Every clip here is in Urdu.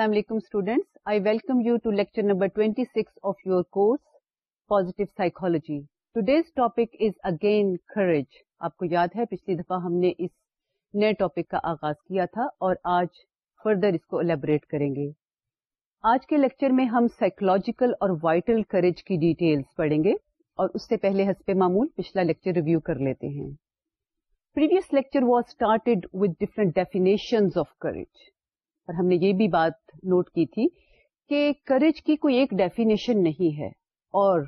26 یاد ہے پچھلی دفعہ ہم نے آغاز کیا تھا اور آج فردر اس کو الیبوریٹ کریں گے آج کے لیکچر میں ہم سائیکولوجیکل اور وائٹل کریج کی ڈیٹیل پڑھیں گے اور اس سے پہلے حسب معمول پچھلا لیکچر ریویو کر لیتے ہیں previous lecture started with different courage اور ہم نے یہ بھی بات نوٹ کی تھی کہ کرج کی کوئی ایک ڈیفینیشن نہیں ہے اور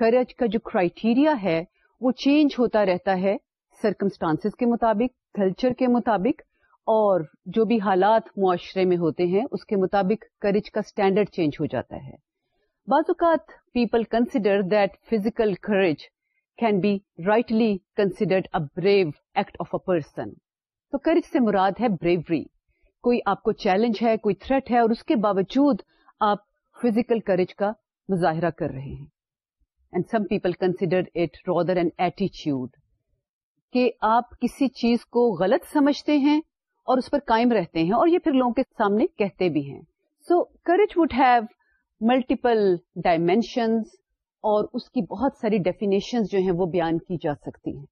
کرج کا جو کرائٹیریا ہے وہ چینج ہوتا رہتا ہے سرکمسٹانس کے مطابق کلچر کے مطابق اور جو بھی حالات معاشرے میں ہوتے ہیں اس کے مطابق کرج کا اسٹینڈرڈ چینج ہو جاتا ہے بعض اوقات people consider that physical courage can be rightly considered a brave act of a person تو کرج سے مراد ہے بریوری کوئی آپ کو چیلنج ہے کوئی تھریٹ ہے اور اس کے باوجود آپ فزیکل کریج کا مظاہرہ کر رہے ہیں and some people consider it rather ایٹیچیوڈ کہ آپ کسی چیز کو غلط سمجھتے ہیں اور اس پر قائم رہتے ہیں اور یہ پھر لوگوں کے سامنے کہتے بھی ہیں so courage would have multiple dimensions اور اس کی بہت ساری ڈیفینیشنز جو ہیں وہ بیان کی جا سکتی ہیں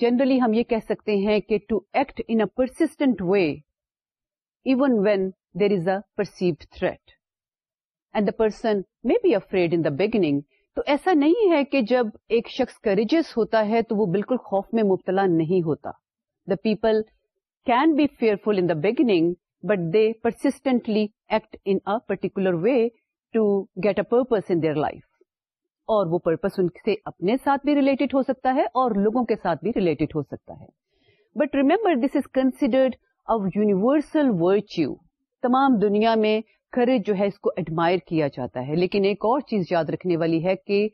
جنرلی ہم یہ کہہ سکتے ہیں کہ to act in persistent way even when there is a perceived threat and the person may be afraid in the beginning تو ایسا نہیں ہے کہ جب ایک شخص کریجس ہوتا ہے تو وہ بالکل خوف میں مبتلا نہیں ہوتا the people can be fearful in the beginning but they persistently act in particular way to get a purpose in their life اور وہ ان سے اپنے ساتھ بھی ریلیٹڈ ہو سکتا ہے اور لوگوں کے ساتھ بھی ریلیٹڈ ہو سکتا ہے but remember this is considered a universal virtue تمام دنیا میں کرج جو ہے اس کو ایڈمائر کیا جاتا ہے لیکن ایک اور چیز یاد رکھنے والی ہے کہ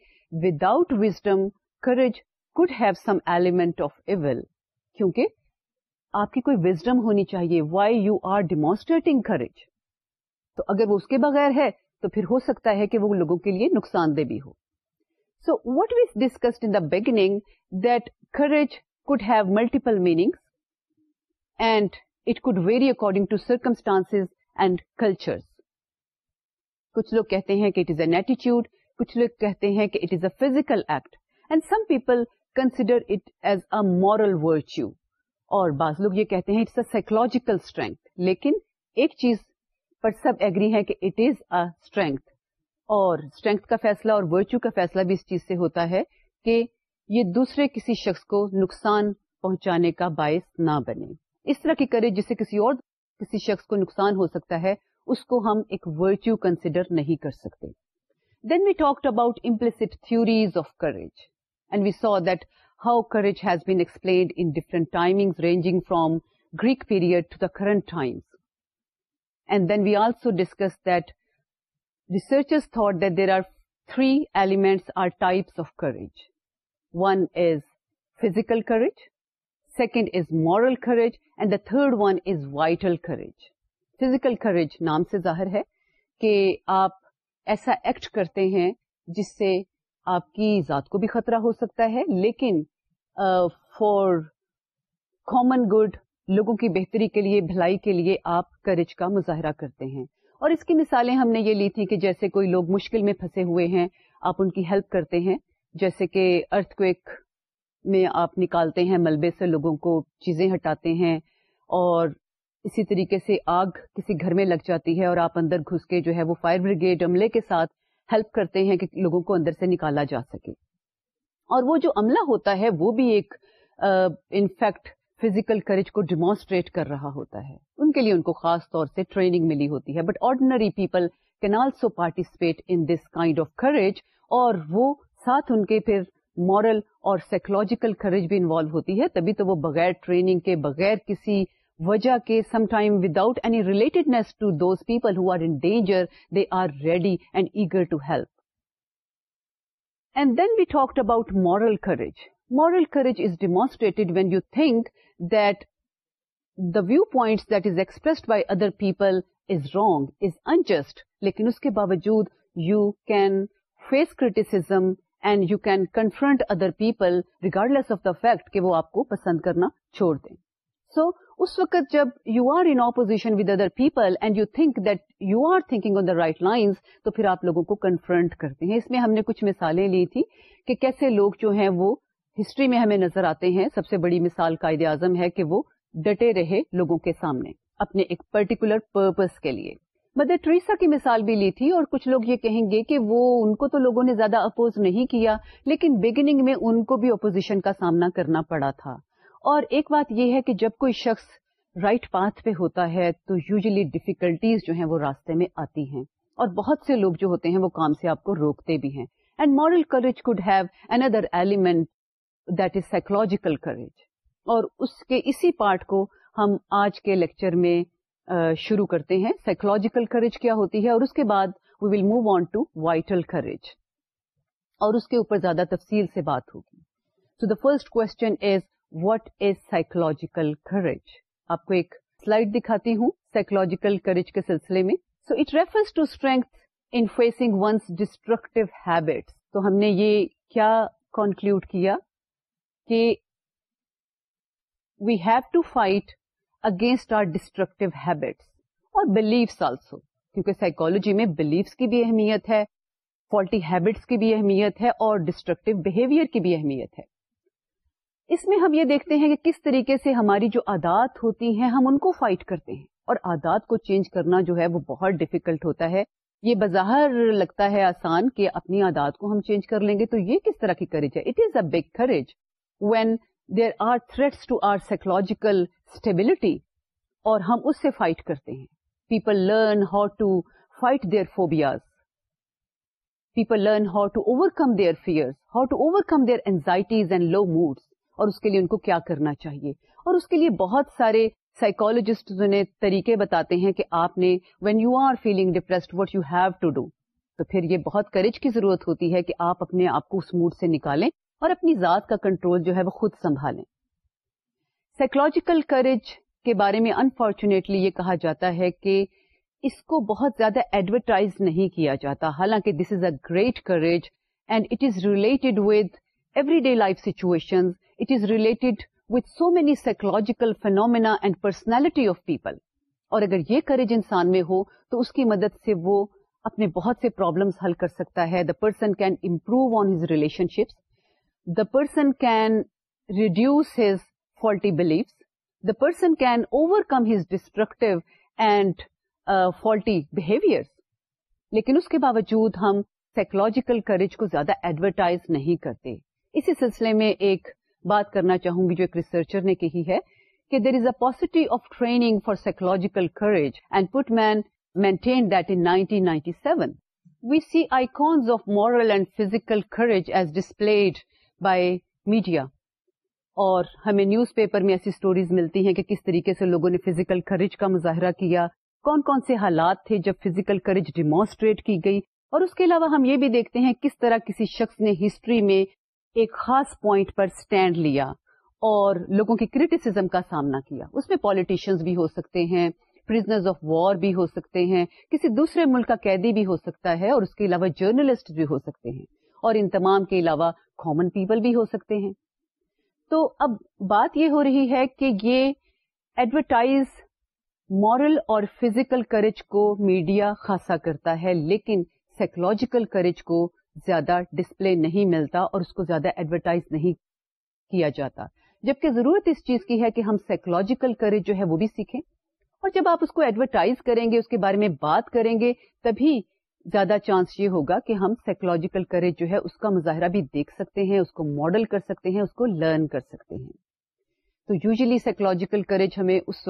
without wisdom courage could have some element of evil کیونکہ آپ کی کوئی وزڈم ہونی چاہیے why you are demonstrating courage تو اگر وہ اس کے بغیر ہے تو پھر ہو سکتا ہے کہ وہ لوگوں کے لیے نقصان دہ بھی ہو so what was discuss in the beginning that courage could have multiple meanings and it could vary according to circumstance and culture کچھ لوگ کہتے ہیں کہ اٹ از این ایٹیچیوڈ کچھ لوگ کہتے ہیں کہ it is a physical act and some people consider it as a moral virtue اور بعض لوگ یہ کہتے ہیں اٹس اے سائکولوجیکل اسٹرینتھ لیکن ایک چیز پر سب ایگری ہے کہ اٹ از اٹرینتھ اور اسٹرینتھ کا فیصلہ اور ورچو کا فیصلہ بھی اس چیز سے ہوتا ہے کہ یہ دوسرے کسی شخص کو نقصان پہنچانے کا باعث نہ بنے اس طرح کی کرے جسے کسی اور کسی شخص کو نقصان ہو سکتا ہے اس کو ہم ایک ورچو کنسیڈر نہیں کر سکتے then we talk about implicit theories of courage and we saw that how courage has been explained in different timing ranging from Greek period to the current and then we also discuss that researches thought there are three elements or types of courage one is physical courage second is moral courage and the third one is vital courage physical courage نام سے ظاہر ہے کہ آپ ایسا ایکٹ کرتے ہیں جس سے آپ کی ذات کو بھی خطرہ ہو سکتا ہے لیکن for کامن گڈ لوگوں کی بہتری کے لیے بھلائی کے لیے آپ کریج کا مظاہرہ کرتے ہیں اور اس کی مثالیں ہم نے یہ لی تھیں کہ جیسے کوئی لوگ مشکل میں پھنسے ہوئے ہیں آپ ان کی ہیلپ کرتے ہیں جیسے کہ ارتھ کویک میں آپ نکالتے ہیں ملبے سے لوگوں کو چیزیں ہٹاتے ہیں اور اسی طریقے سے آگ کسی گھر میں لگ جاتی ہے اور آپ اندر گھس کے جو ہے وہ فائر بریگیڈ عملے کے ساتھ ہیلپ کرتے ہیں کہ لوگوں کو اندر سے نکالا جا سکے اور وہ جو عملہ ہوتا ہے وہ بھی ایک انفیکٹ فزیکل کریج کو ڈیمانسٹریٹ کر رہا ہوتا ہے ان کے لیے ان کو خاص طور سے ٹریننگ ملی ہوتی ہے but ordinary people can also participate in this kind of courage اور وہ ساتھ ان کے پھر مورل اور سائیکولوجیکل کریج بھی انوالو ہوتی ہے تبھی تو وہ بغیر ٹریننگ کے بغیر کسی وجہ کے some time without any relatedness to those people who are in danger they are ready and eager to help and then we talked about moral courage moral courage is demonstrate when you think view point that is expressed by other people is wrong is unjust لیکن اس کے باوجود you can face criticism and you can confront other people regardless of the fact کہ وہ آپ کو پسند کرنا چھوڑ دیں سو اس وقت جب you are in opposition with other people and you think that you are thinking on the right lines تو پھر آپ لوگوں کو کنفرنٹ کرتے ہیں اس میں ہم نے کچھ مثالیں لی تھی کہ کیسے لوگ جو ہیں وہ ہسٹری میں ہمیں نظر آتے ہیں سب سے بڑی مثال قائد اعظم ہے کہ وہ ڈٹے رہے لوگوں کے سامنے اپنے ایک پرٹیکولر پرپز کے لیے مدر ٹریسا کی مثال بھی لی تھی اور کچھ لوگ یہ کہیں گے کہ وہ ان کو تو لوگوں نے زیادہ اپوز نہیں کیا لیکن بگننگ میں ان کو بھی اپوزیشن کا سامنا کرنا پڑا تھا اور ایک بات یہ ہے کہ جب کوئی شخص رائٹ پاتھ پہ ہوتا ہے تو یوزلی ڈیفیکلٹیز جو ہیں وہ راستے میں آتی ہیں اور بہت سے لوگ جو ہوتے ہیں وہ کام سے آپ کو روکتے بھی ہیں and moral could have another element that is psychological courage اور اس کے اسی پارٹ کو ہم آج کے لیکچر میں شروع کرتے ہیں سائیکولوجیکل کریج کیا ہوتی ہے اور اس کے بعد we will move on to vital courage اور اس کے اوپر زیادہ تفصیل سے بات ہوگی so the first question is what is psychological courage آپ کو ایک سلائڈ دکھاتی ہوں سائیکولوجیکل کریج کے سلسلے میں so it refers to strength in facing one's destructive habit تو ہم نے یہ کیا کنکلوڈ کیا کہ we have to fight against our destructive habits اور بلیوس آلسو کیونکہ سائیکولوجی میں بلیوس کی بھی اہمیت ہے فالٹی ہیبٹس کی بھی اہمیت ہے اور ڈسٹرکٹیو بہیویئر کی بھی اہمیت ہے اس میں ہم یہ دیکھتے ہیں کہ کس طریقے سے ہماری جو عادات ہوتی ہیں ہم ان کو فائٹ کرتے ہیں اور عادات کو چینج کرنا جو ہے وہ بہت ڈفیکلٹ ہوتا ہے یہ بظاہر لگتا ہے آسان کہ اپنی عادات کو ہم چینج کر لیں گے تو یہ کس طرح کی کریج ہے it is a big courage when are threats to our psychological stability اور ہم اس سے فائٹ کرتے ہیں people learn how to fight their phobias people learn how to overcome their fear how to overcome their anxieties and low moods اور اس کے لیے ان کو کیا کرنا چاہیے اور اس کے لیے بہت سارے سائیکولوجسٹ انہیں طریقے بتاتے ہیں کہ آپ نے when you are feeling depressed what you have to do تو پھر یہ بہت کریج کی ضرورت ہوتی ہے کہ آپ اپنے آپ کو اس موڈ سے نکالیں اور اپنی ذات کا کنٹرول جو ہے وہ خود سنبھالیں سائیکولوجیکل کریج کے بارے میں انفارچونیٹلی یہ کہا جاتا ہے کہ اس کو بہت زیادہ ایڈورٹائز نہیں کیا جاتا حالانکہ this is a great courage and it is related with everyday life situation it is related with so many psychological phenomena and personality of people اور اگر یہ کریج انسان میں ہو تو اس کی مدد سے وہ اپنے بہت سے پرابلمس حل کر سکتا ہے the person can improve on his relationships the person can reduce his faulty beliefs the person can overcome his destructive and faulty behaviour لیکن اس کے باوجود ہم سائیکولوجیکل کریج کو زیادہ ایڈورٹائز نہیں کرتے اسی سلسلے میں ایک بات کرنا چاہوں گی جو ایک ریسرچر نے کہی ہے کہ there is a paucity of training for psychological courage and Putman maintain that in 1997 we see icons of moral and physical courage as displayed by media اور ہمیں نیوز پیپر میں ایسی اسٹوریز ملتی ہیں کہ کس طریقے سے لوگوں نے فزیکل کریج کا مظاہرہ کیا کون کون سے حالات تھے جب فزیکل کریج ڈیمانسٹریٹ کی گئی اور اس کے علاوہ ہم یہ بھی دیکھتے ہیں کس طرح کسی شخص نے ہسٹری میں ایک خاص پوائنٹ پر اسٹینڈ لیا اور لوگوں کی کریٹیسم کا سامنا کیا اس میں پالیٹیشینز بھی ہو سکتے ہیں پرزنرز آف وار بھی ہو سکتے ہیں کسی دوسرے ملک کا قیدی بھی ہو سکتا ہے اور اس کے علاوہ جرنلسٹ بھی ہو سکتے ہیں اور ان تمام کے علاوہ کامن پیپل بھی ہو سکتے ہیں تو اب بات یہ ہو رہی ہے کہ یہ ایڈورٹائز مورل اور فزیکل کریج کو میڈیا خاصا کرتا ہے لیکن سائیکولوجیکل کریج کو زیادہ ڈسپلے نہیں ملتا اور اس کو زیادہ ایڈورٹائز نہیں کیا جاتا جبکہ ضرورت اس چیز کی ہے کہ ہم سائیکولوجیکل کریج جو ہے وہ بھی سیکھیں اور جب آپ اس کو ایڈورٹائز کریں گے اس کے بارے میں بات کریں گے تبھی زیادہ چانس یہ ہوگا کہ ہم سائیکولوجیکل کریج جو ہے اس کا مظاہرہ بھی دیکھ سکتے ہیں اس کو ماڈل کر سکتے ہیں اس کو لرن کر سکتے ہیں تو یوزلی سائیکولوجیکل کریج ہمیں اس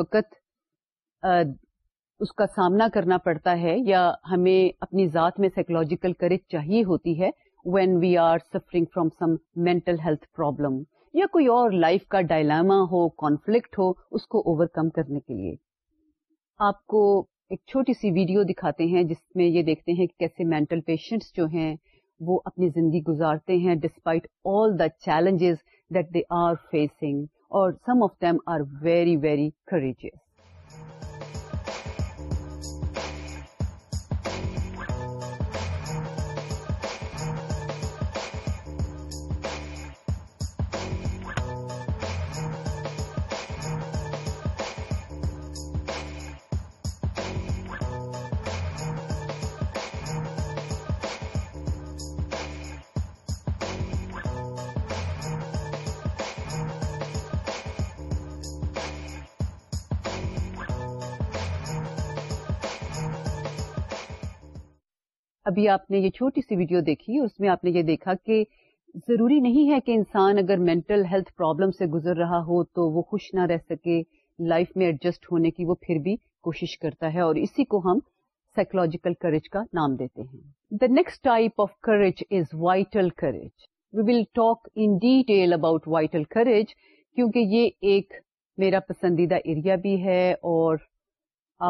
اس وقت کا سامنا کرنا پڑتا ہے یا ہمیں اپنی ذات میں سائیکولوجیکل کریج چاہیے ہوتی ہے when we are suffering from some mental health problem یا کوئی اور لائف کا ڈائلاما ہو کانفلکٹ ہو اس کو اوور کم کرنے کے لیے آپ کو ایک چھوٹی سی ویڈیو دکھاتے ہیں جس میں یہ دیکھتے ہیں کہ کیسے مینٹل پیشنٹس جو ہیں وہ اپنی زندگی گزارتے ہیں despite all the challenges that they are facing اور some of them are very very courageous ابھی آپ نے یہ چھوٹی سی ویڈیو دیکھی اس میں آپ نے یہ دیکھا کہ ضروری نہیں ہے کہ انسان اگر مینٹل ہیلتھ پرابلم سے گزر رہا ہو تو وہ خوش نہ رہ سکے لائف میں ایڈجسٹ ہونے کی وہ پھر بھی کوشش کرتا ہے اور اسی کو ہم سائیکولوجیکل کریج کا نام دیتے ہیں the next type of courage is vital courage we will talk in detail about vital courage کیونکہ یہ ایک میرا پسندیدہ ایریا بھی ہے اور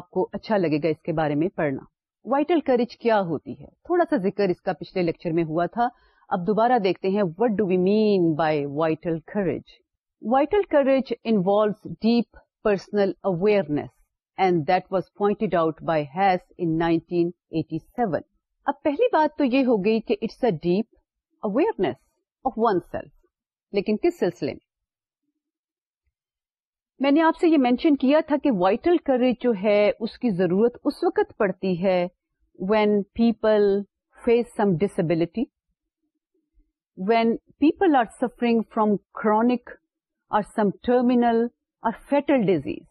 آپ کو اچھا لگے گا اس کے بارے میں پڑھنا وائٹل کریج کیا ہوتی ہے تھوڑا سا ذکر اس کا پچھلے لیکچر میں ہوا تھا اب دوبارہ دیکھتے ہیں what do we mean by vital courage vital courage involve deep personal awareness and that was pointed out by Haase in 1987 اب پہلی بات تو یہ ہو گئی کہ it's a deep awareness of one self لیکن کس سلسلے میں میں نے آپ سے یہ مینشن کیا تھا کہ وائٹل کریج جو ہے اس کی ضرورت اس وقت پڑتی ہے when people face some disability when people are suffering from chronic اور سم ٹرمینل اور فیٹل ڈیزیز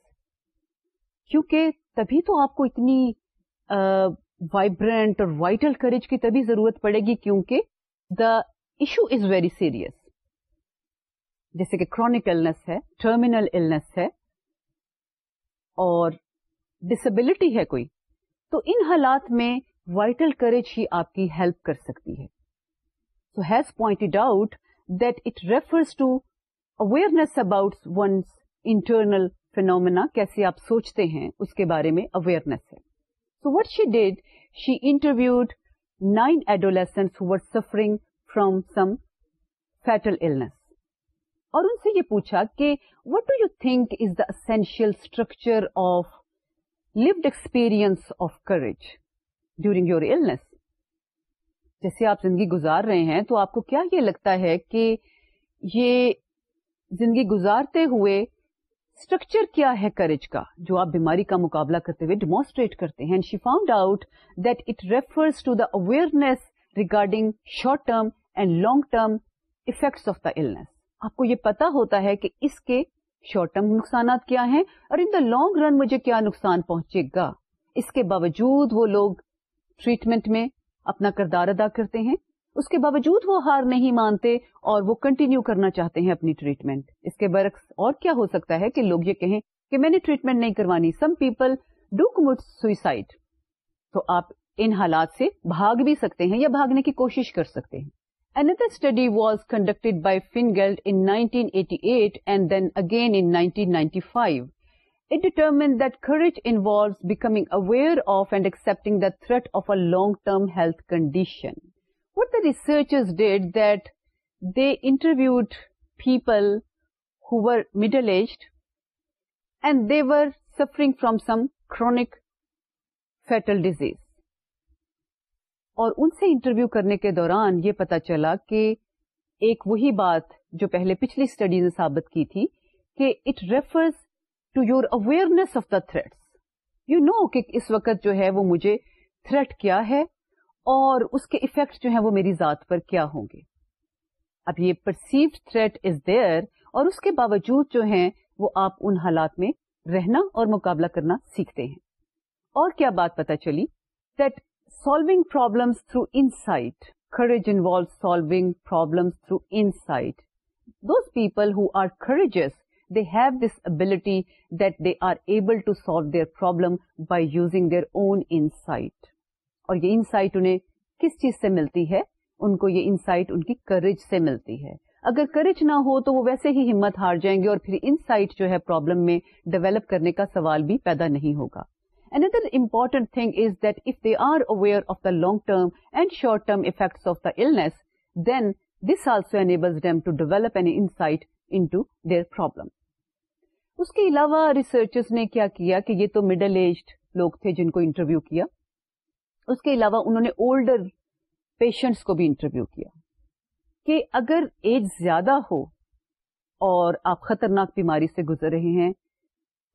کیونکہ تبھی تو آپ کو اتنی وائبرنٹ اور وائٹل کریج کی تبھی ضرورت پڑے گی کیونکہ the issue is very serious جیسے کہ کرونک النس ہے ٹرمینل النیس ہے اور ڈسبلٹی ہے کوئی تو ان حالات میں وائٹل کریج ہی آپ کی ہیلپ کر سکتی ہے so Haase pointed out that it refers to awareness about one's internal phenomena کیسے آپ سوچتے ہیں اس کے بارے میں اویئرنیس ہے so what she did she interviewed nine adolescents who suffering from some fatal illness اور ان سے یہ پوچھا کہ what do you think is the essential structure of lived experience of courage during your illness جیسے آپ زندگی گزار رہے ہیں تو آپ کو کیا یہ لگتا ہے کہ یہ زندگی گزارتے ہوئے اسٹرکچر کیا ہے کریج کا جو آپ بیماری کا مقابلہ کرتے ہوئے ڈیمانسٹریٹ کرتے ہیں she found out that it refers to the awareness regarding short term and long term effects of the illness آپ کو یہ پتا ہوتا ہے کہ اس کے شارٹ ٹرم نقصانات کیا ہیں اور ان دا لانگ رن مجھے کیا نقصان پہنچے گا اس کے باوجود وہ لوگ ٹریٹمنٹ میں اپنا کردار ادا کرتے ہیں اس کے باوجود وہ ہار نہیں مانتے اور وہ کنٹینیو کرنا چاہتے ہیں اپنی ٹریٹمنٹ اس کے برعکس اور کیا ہو سکتا ہے کہ لوگ یہ کہیں کہ میں نے ٹریٹمنٹ نہیں کروانی some people do commit suicide تو آپ ان حالات سے بھاگ بھی سکتے ہیں یا بھاگنے کی کوشش کر سکتے ہیں Another study was conducted by Fingeld in 1988 and then again in 1995. It determined that courage involves becoming aware of and accepting the threat of a long-term health condition. What the researchers did, that they interviewed people who were middle-aged and they were suffering from some chronic fatal disease. اور ان سے انٹرویو کرنے کے دوران یہ پتا چلا کہ ایک وہی بات جو پہلے پچھلی اسٹڈی نے ثابت کی تھی کہ it refers to your awareness of the threat you know کہ اس وقت جو ہے وہ مجھے تھریٹ کیا ہے اور اس کے افیکٹ جو ہے وہ میری ذات پر کیا ہوں گے اب یہ پرسیوڈ تھریٹ از دیئر اور اس کے باوجود جو ہیں وہ آپ ان حالات میں رہنا اور مقابلہ کرنا سیکھتے ہیں اور کیا بات پتا چلی that solving problem through insight سال through int people who are courageous they have this ability that they are able to solve their problem by using their own insight اور یہ انسائٹ انہیں کس چیز سے ملتی ہے ان کو یہ انسائٹ ان کی کریج سے ملتی ہے اگر کریج نہ ہو تو وہ ویسے ہی ہمت ہار جائیں گے اور پھر انسائٹ جو ہے پرابلم میں ڈیولپ کرنے کا سوال بھی پیدا نہیں ہوگا Another important thing if they are aware of the long-term and short-term effects of the illness, then this also enables them to develop an insight into their problem. اس کے علاوہ ریسرچرس نے کیا کیا کہ یہ تو مڈل ایجڈ لوگ تھے جن کو انٹرویو کیا اس کے علاوہ انہوں نے اولڈر پیشنٹس کو بھی انٹرویو کیا کہ اگر ایج زیادہ ہو اور آپ خطرناک بیماری سے گزر رہے ہیں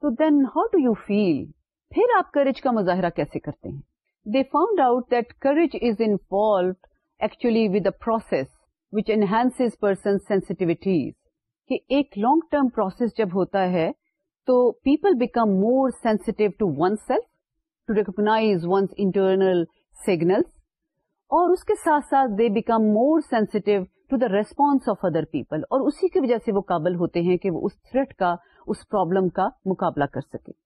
تو then how do you feel پھر آپ کریج کا مظاہرہ کیسے کرتے ہیں they found out that courage is involved actually with a process which enhance person sensitivities کہ ایک لانگ ٹرم پروسیس جب ہوتا ہے تو people become more sensitive to one self to recognise one's internal signal اور اس کے ساتھ ساتھ they become more sensitive to the response of other people اور اسی کی وجہ سے وہ قابل ہوتے ہیں کہ وہ اس تھریٹ کا اس پرابلم کا مقابلہ کر سکے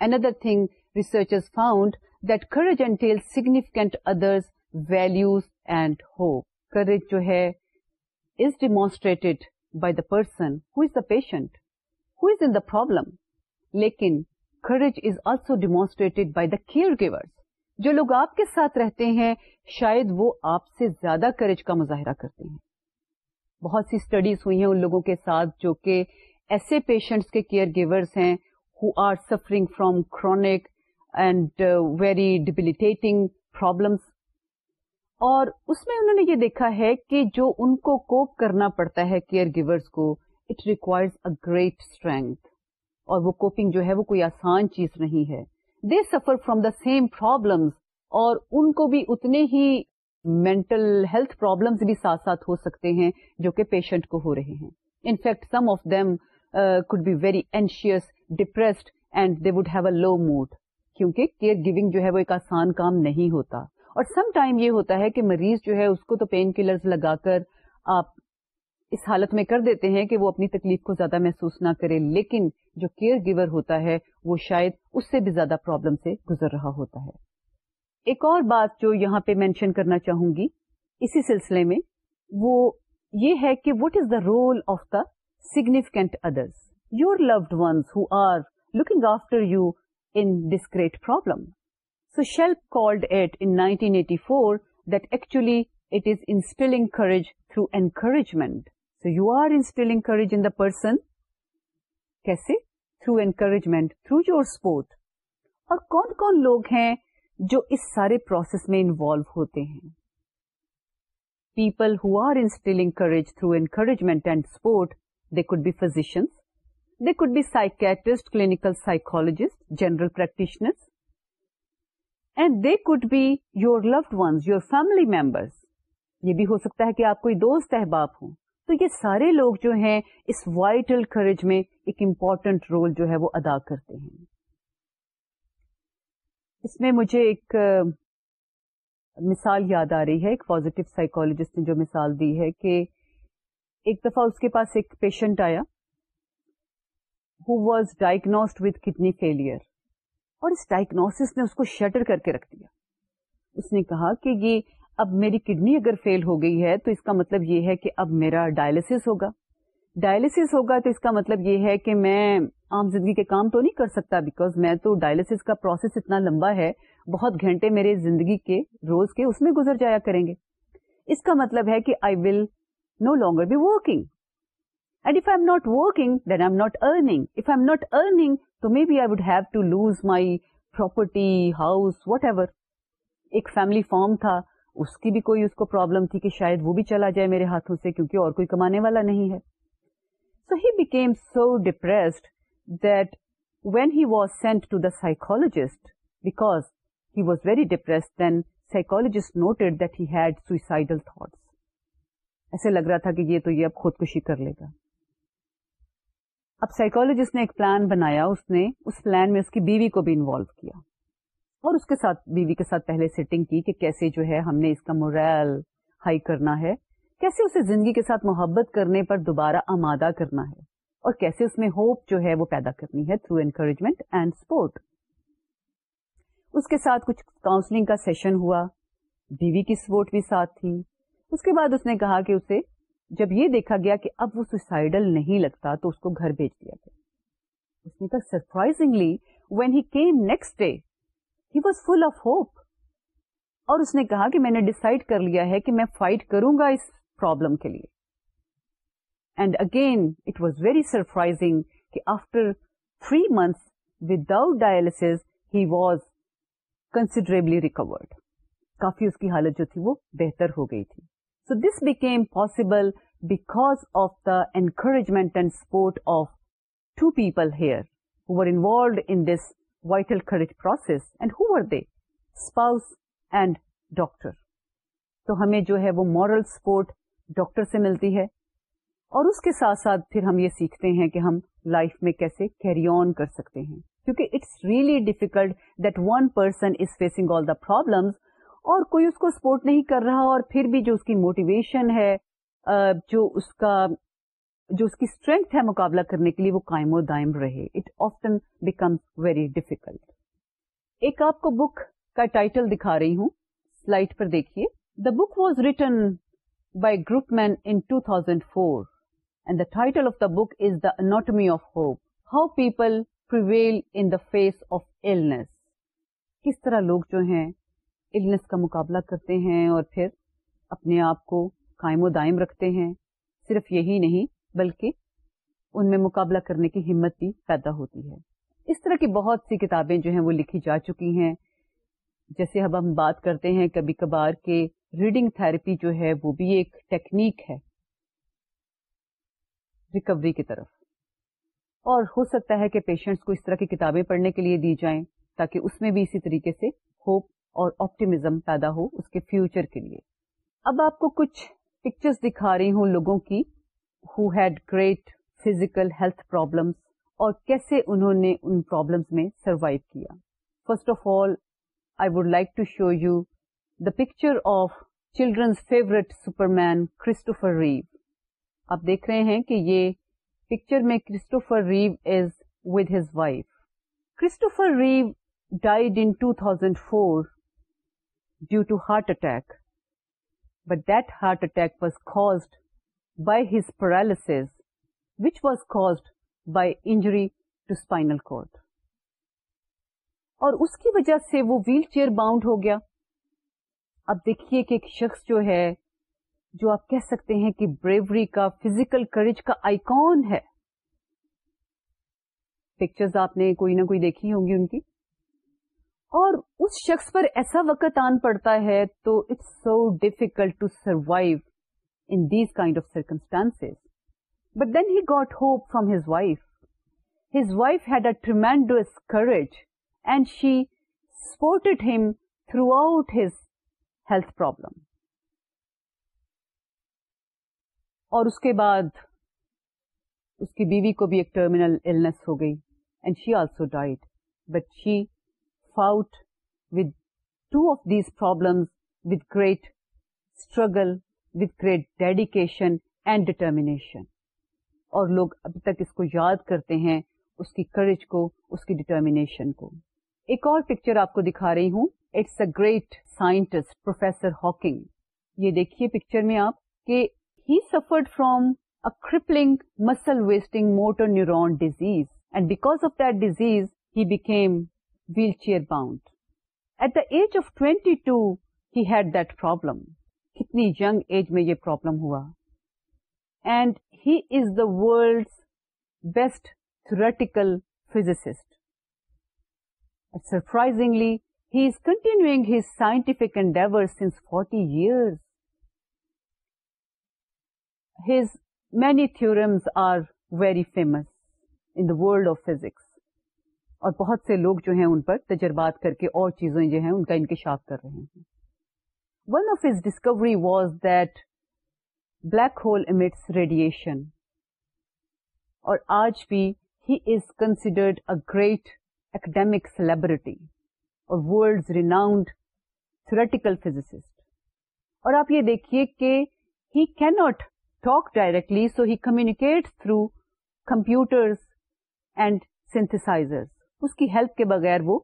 another thing researchers found that courage entails significant others values and hope courage jo hai is demonstrated by the person who is the patient who is in the problem lekin courage is also demonstrated by the caregivers جو لوگ آپ کے ساتھ رہتے ہیں شاید وہ آپ سے زیادہ کرج کا مظاہرہ کرتے ہیں بہت سی اسٹڈیز ہوئی ہیں ان لوگوں کے ساتھ جو کہ ایسے پیشنٹس کے کیئر گیورس ہیں who are suffering chronic and uh, very debilitating problems اور اس میں انہوں نے یہ دیکھا ہے کہ جو ان کو کوپ کرنا پڑتا ہے کیئر گیورس کو it requires a great strength اور وہ کوپنگ جو ہے وہ کوئی آسان چیز نہیں ہے they suffer from the same problems اور ان کو بھی اتنے ہی مینٹل ہیلتھ پرابلمس بھی ساتھ ساتھ ہو سکتے ہیں جو کہ پیشنٹ کو ہو رہے ہیں in fact some of them could be very anxious depressed and they would have a low mood کیونکہ کیئر گیونگ جو ہے وہ ایک آسان کام نہیں ہوتا اور سم ٹائم یہ ہوتا ہے کہ مریض جو ہے اس کو تو پین کلرز لگا کر آپ اس حالت میں کر دیتے ہیں کہ وہ اپنی تکلیف کو زیادہ محسوس نہ کرے لیکن جو کیئر گیور ہوتا ہے وہ شاید اس سے بھی زیادہ پرابلم سے گزر رہا ہوتا ہے ایک اور بات جو یہاں پہ مینشن کرنا چاہوں گی اسی سلسلے میں وہ یہ ہے کہ what is the role of the significant others your loved ones who are looking after you in this great problem so she called it aunty four دیکھ let us instil courage through encouragement so you are instil encourage in the person کیسے through encouragement through your support اور کون کون لوگ ہیں جو اس سارے پروسیس میں انوالو ہوتے ہیں people who are instil in courage through encouragement and support they could be physicians they could be psychiatrist clinical psychologist general practitioner and they could be your loved ones your family members یہ بھی ہو سکتا ہے کہ آپ کوئی دوست احباب ہوں تو یہ سارے لوگ جو ہیں اس وائٹل کریج میں ایک امپورٹنٹ رول جو ہے وہ ادا کرتے ہیں اس میں مجھے ایک مثال یاد آ رہی ہے ایک پازیٹو سائیکولوجسٹ نے جو مثال دی ہے کہ ایک دفعہ اس کے پاس ایک پیشنٹ آیا was diagnose with kidney failure اور اس ڈائگنوس نے اس کو شٹر کر کے رکھ دیا اس نے کہا کہ یہ اب میری کڈنی اگر فیل ہو گئی ہے تو اس کا مطلب یہ ہے کہ اب میرا ڈائلسس ہوگا ڈائلسس ہوگا تو اس کا مطلب یہ ہے کہ میں عام زندگی کے کام تو نہیں کر سکتا بیکاز میں تو ڈائلسس کا پروسیس اتنا لمبا ہے بہت گھنٹے میرے زندگی کے روز کے اس میں گزر جایا کریں گے اس کا مطلب ہے کہ I will no longer be working And if If I'm I'm I'm not not not working, then earning. earning, family farm تھا اس کی بھی کوئی اس کو پرابلم تھی کہ اور کوئی کمانے والا نہیں ہے so he became so depressed when he was sent to the psychologist because he was very depress then psychologist noted ایسے لگ رہا تھا کہ یہ تو یہ اب خودکشی کر لے گا اب سائیکولوجسٹ نے ایک پلان بنایا اس نے اس پلان میں اس کی بیوی کو بھی انوالو کیا اور اس کے ساتھ بیوی کے ساتھ پہلے سیٹنگ کی کہ کیسے جو ہے ہم نے اس کا مورائل ہائی کرنا ہے کیسے اسے زندگی کے ساتھ محبت کرنے پر دوبارہ آمادہ کرنا ہے اور کیسے اس میں ہوپ جو ہے وہ پیدا کرنی ہے تھرو انکریجمنٹ اینڈ سپورٹ اس کے ساتھ کچھ کاؤنسلنگ کا سیشن ہوا بیوی کی سپورٹ بھی ساتھ تھی اس کے بعد اس نے کہا کہ اسے جب یہ دیکھا گیا کہ اب وہ سوسائڈل نہیں لگتا تو اس کو گھر بھیج دیا گیا اس نے کہا surprisingly when he came next day he was full of hope اور اس نے کہا کہ میں نے ڈسائڈ کر لیا ہے کہ میں فائٹ کروں گا اس پرابلم کے لیے and again it was very surprising کہ after three months without he was considerably recovered کافی اس کی حالت جو تھی وہ بہتر ہو گئی تھی this became possible because of the encouragement and support of two people here who are involved in this vital spouse and doctor تو ہمیں جو ہے وہ مارل سپورٹ ڈاکٹر سے ملتی ہے اور اس کے ساتھ ساتھ ہم یہ سیکھتے ہیں کہ ہم لائف میں کیسے کیری آن کر سکتے ہیں کیونکہ it's really difficult that one person is facing all the problems اور کوئی اس کو سپورٹ نہیں کر رہا اور پھر بھی جو اس کی موٹیویشن ہے جو اس کا جو اس کی اسٹرینتھ ہے مقابلہ کرنے کے لیے وہ قائم و دائم رہے it often becomes very difficult ایک آپ کو بک کا ٹائٹل دکھا رہی ہوں سلائڈ پر دیکھیے the book was written by Groopman in thousand four and the title of the book is the anatomy of hope how people in the face of illness کس طرح لوگ جو ہیں کا مقابلہ کرتے ہیں اور پھر اپنے آپ کو قائم و دائم رکھتے ہیں صرف یہی نہیں بلکہ ان میں مقابلہ کرنے کی ہمت بھی پیدا ہوتی ہے اس طرح کی بہت سی کتابیں جو ہیں وہ لکھی جا چکی ہیں جیسے اب ہم بات کرتے ہیں کبھی کبھار کے ریڈنگ تھراپی جو ہے وہ بھی ایک ٹیکنیک ہے ریکوری کی طرف اور ہو سکتا ہے کہ پیشنٹس کو اس طرح کی کتابیں پڑھنے کے لیے دی جائیں تاکہ اس میں بھی اسی طریقے سے ہوپ اور آپٹیمزم پیدا ہو اس کے فیوچر کے لیے اب آپ کو کچھ پکچر دکھا رہی ہوں لوگوں کی who had great physical health problems اور کیسے انہوں نے ان میں سروائو کیا first of all I would like to show you the picture of children's favourite superman Christopher Reeve آپ دیکھ رہے ہیں کہ یہ پکچر میں Christopher Reeve is with his wife Christopher Reeve died in two thousand four due to heart attack but that heart attack was caused by his paralysis which was caused by injury to spinal اور اس کی وجہ سے وہ ویل چیئر باؤنڈ ہو گیا اب دیکھیے کہ ایک شخص جو ہے جو آپ کہہ سکتے ہیں کہ بریوری کا فزیکل کریج کا آئی ہے پکچرز آپ نے کوئی نہ کوئی دیکھی ہوں گی ان کی اور اس شخص پر ایسا وقت آن پڑتا ہے تو it's so difficult to survive in these kind of circumstances but then he got hope from his wife his wife had a courage and she supported him throughout his health problem اور اس کے بعد اس کی بیوی کو بھی ایک ٹرمینل ہو گئی and she also died but she out with two of these problems with great struggle, with great dedication and determination. اور لوگ ابھی تک اس کو یاد کرتے ہیں اس کی کریج کو اس کی ڈیٹرمیشن کو ایک اور پکچر آپ کو دکھا رہی ہوں it's a great scientist professor Hawking یہ دیکھیے پکچر میں آپ کہ he suffered from a crippling muscle wasting motor neuron disease and because of that disease he became wheelchair bound at the age of twenty two had دیکھ کتنی یگ ایج میں یہ پروبلم ہوا and he is the world best theoretical physicist surprisingly he is continuing his scientific endeavour since forty year his many theorems are very famous in the world of physics اور بہت سے لوگ جو ہیں ان پر تجربات کر کے اور چیزیں جو ہیں ان کا انکشاف کر رہے ہیں one of his discovery was that black hole emits radiation اور آج بھی he is considered a great academic celebrity اور ورلڈ ریناؤنڈ تھریٹیکل فزسٹ اور آپ یہ دیکھیے کہ he can't not talk directly so he communicate through computers and synthesizers اس کی ہیلپ کے بغیر وہ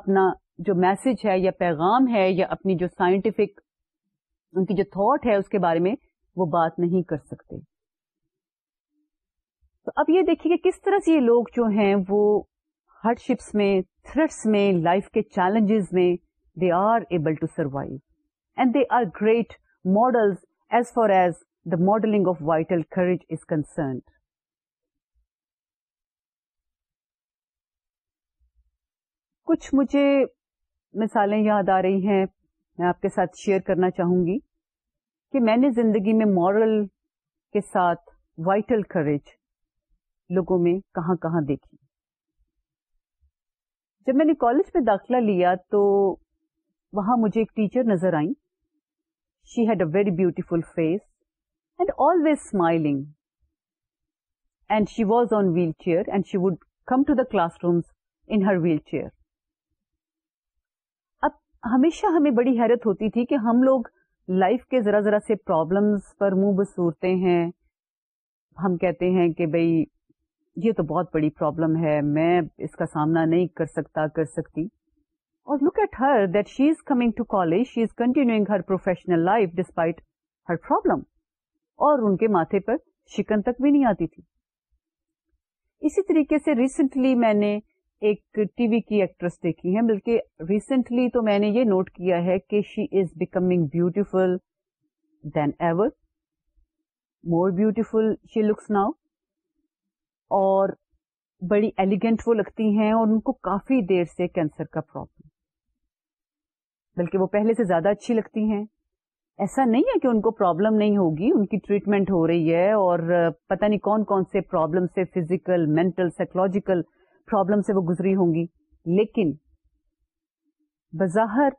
اپنا جو میسج ہے یا پیغام ہے یا اپنی جو سائنٹیفک ان کی جو تھاٹ ہے اس کے بارے میں وہ بات نہیں کر سکتے تو اب یہ دیکھیے کہ کس طرح سے یہ لوگ جو ہیں وہ ہارڈ شپس میں تھریٹس میں لائف کے چیلنجز میں they are able to survive and they are great models as far as the modelling of vital courage is concerned کچھ مجھے مثالیں یاد آ رہی ہیں میں آپ کے ساتھ شیئر کرنا چاہوں گی کہ میں نے زندگی میں مورل کے ساتھ وائٹل کریج لوگوں میں کہاں کہاں دیکھی جب میں نے کالج میں داخلہ لیا تو وہاں مجھے ایک ٹیچر نظر آئی she had a very beautiful face and always smiling and she was on wheelchair and she would come to the classrooms in her wheelchair ہمیشہ ہمیں بڑی حیرت ہوتی تھی کہ ہم لوگ لائف کے ذرا ذرا سے پرابلمس پر منہ بسورتے ہیں ہم کہتے ہیں کہ یہ تو بہت بڑی پرابلم ہے میں اس کا سامنا نہیں کر کر سکتا سکتی اور look at her that she is coming to college she is continuing her professional life despite her problem اور ان کے ماتھے پر شکن تک بھی نہیں آتی تھی اسی طریقے سے ریسنٹلی میں نے ایک ٹی وی کی ایکٹریس دیکھی ہے بلکہ ریسنٹلی تو میں نے یہ نوٹ کیا ہے کہ she is becoming beautiful than ever more beautiful she looks now اور بڑی ایلیگینٹ وہ لگتی ہیں اور ان کو کافی دیر سے کینسر کا پرابلم بلکہ وہ پہلے سے زیادہ اچھی لگتی ہیں ایسا نہیں ہے کہ ان کو پرابلم نہیں ہوگی ان کی ٹریٹمنٹ ہو رہی ہے اور پتہ نہیں کون کون سے پرابلم سے فزیکل مینٹل سائیکولوجیکل پرابلم سے وہ گزری ہوں گی لیکن بظاہر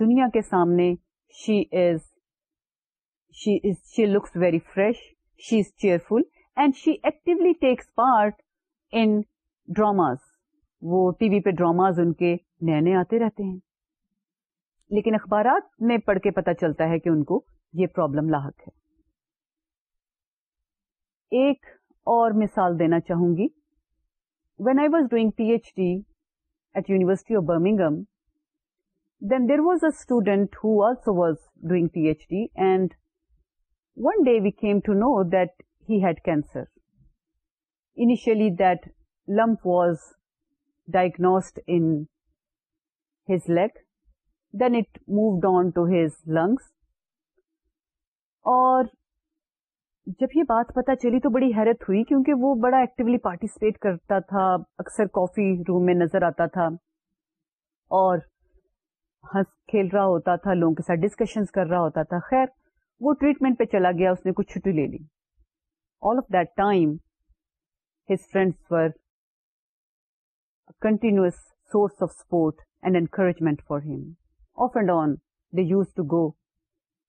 دنیا کے سامنے she is she is she looks very fresh she is full and she actually takes part in dramas وہ ٹی وی پہ ڈراماز ان کے نئے نئے آتے رہتے ہیں لیکن اخبارات میں پڑھ کے پتا چلتا ہے کہ ان کو یہ پرابلم لاحق ہے ایک اور مثال دینا چاہوں گی when I was doing PhD at University of Birmingham, then there was a student who also was doing PhD, and one day we came to know that he had cancer. Initially, that lump was diagnosed in his leg, then it moved on to his lungs, or جب یہ بات پتا چلی تو بڑی حیرت ہوئی کیونکہ وہ بڑا ایکٹیولی پارٹیسپیٹ کرتا تھا اکثر کافی روم میں نظر آتا تھا اور ہنس کھیل رہا ہوتا تھا لوگوں کے ساتھ ڈسکشن کر رہا ہوتا تھا خیر وہ ٹریٹمنٹ پہ چلا گیا اس نے کچھ چھٹی لے لی all of that time his friends continuous source of support and encouragement for him off and on they use to go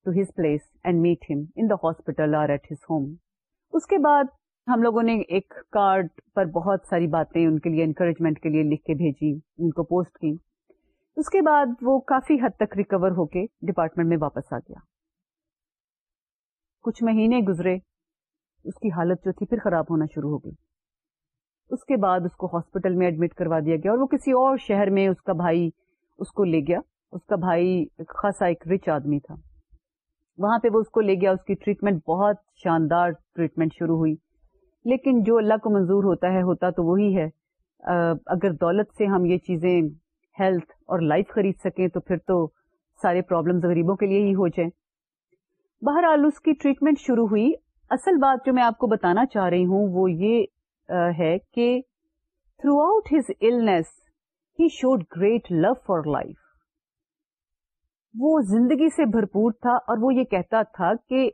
to his place and meet him in the hospital or at his home اس کے بعد ہم لوگوں نے ایک کارڈ پر بہت ساری باتیں ان کے لیے انکریجمنٹ کے لیے لکھ کے بھیجی ان کو پوسٹ کی اس کے بعد وہ کافی حد تک ریکور ہو کے ڈپارٹمنٹ میں واپس آ گیا کچھ مہینے گزرے اس کی حالت جو تھی پھر خراب ہونا شروع ہو گئی اس کے بعد اس کو ہاسپٹل میں ایڈمٹ کروا دیا گیا اور وہ کسی اور شہر میں اس کا بھائی اس کو لے گیا اس کا بھائی خاصا ایک رچ آدمی تھا وہاں پہ وہ اس کو لے گیا اس کی ٹریٹمنٹ بہت شاندار ٹریٹمنٹ شروع ہوئی لیکن جو اللہ کو منظور ہوتا ہے ہوتا تو وہی ہے اگر دولت سے ہم یہ چیزیں ہیلتھ اور لائف خرید سکیں تو پھر تو سارے پرابلم غریبوں کے لیے ہی ہو جائیں بہرحال اس کی ٹریٹمنٹ شروع ہوئی اصل بات جو میں آپ کو بتانا چاہ رہی ہوں وہ یہ ہے کہ throughout his illness he showed great love for life وہ زندگی سے بھرپور تھا اور وہ یہ کہتا تھا کہ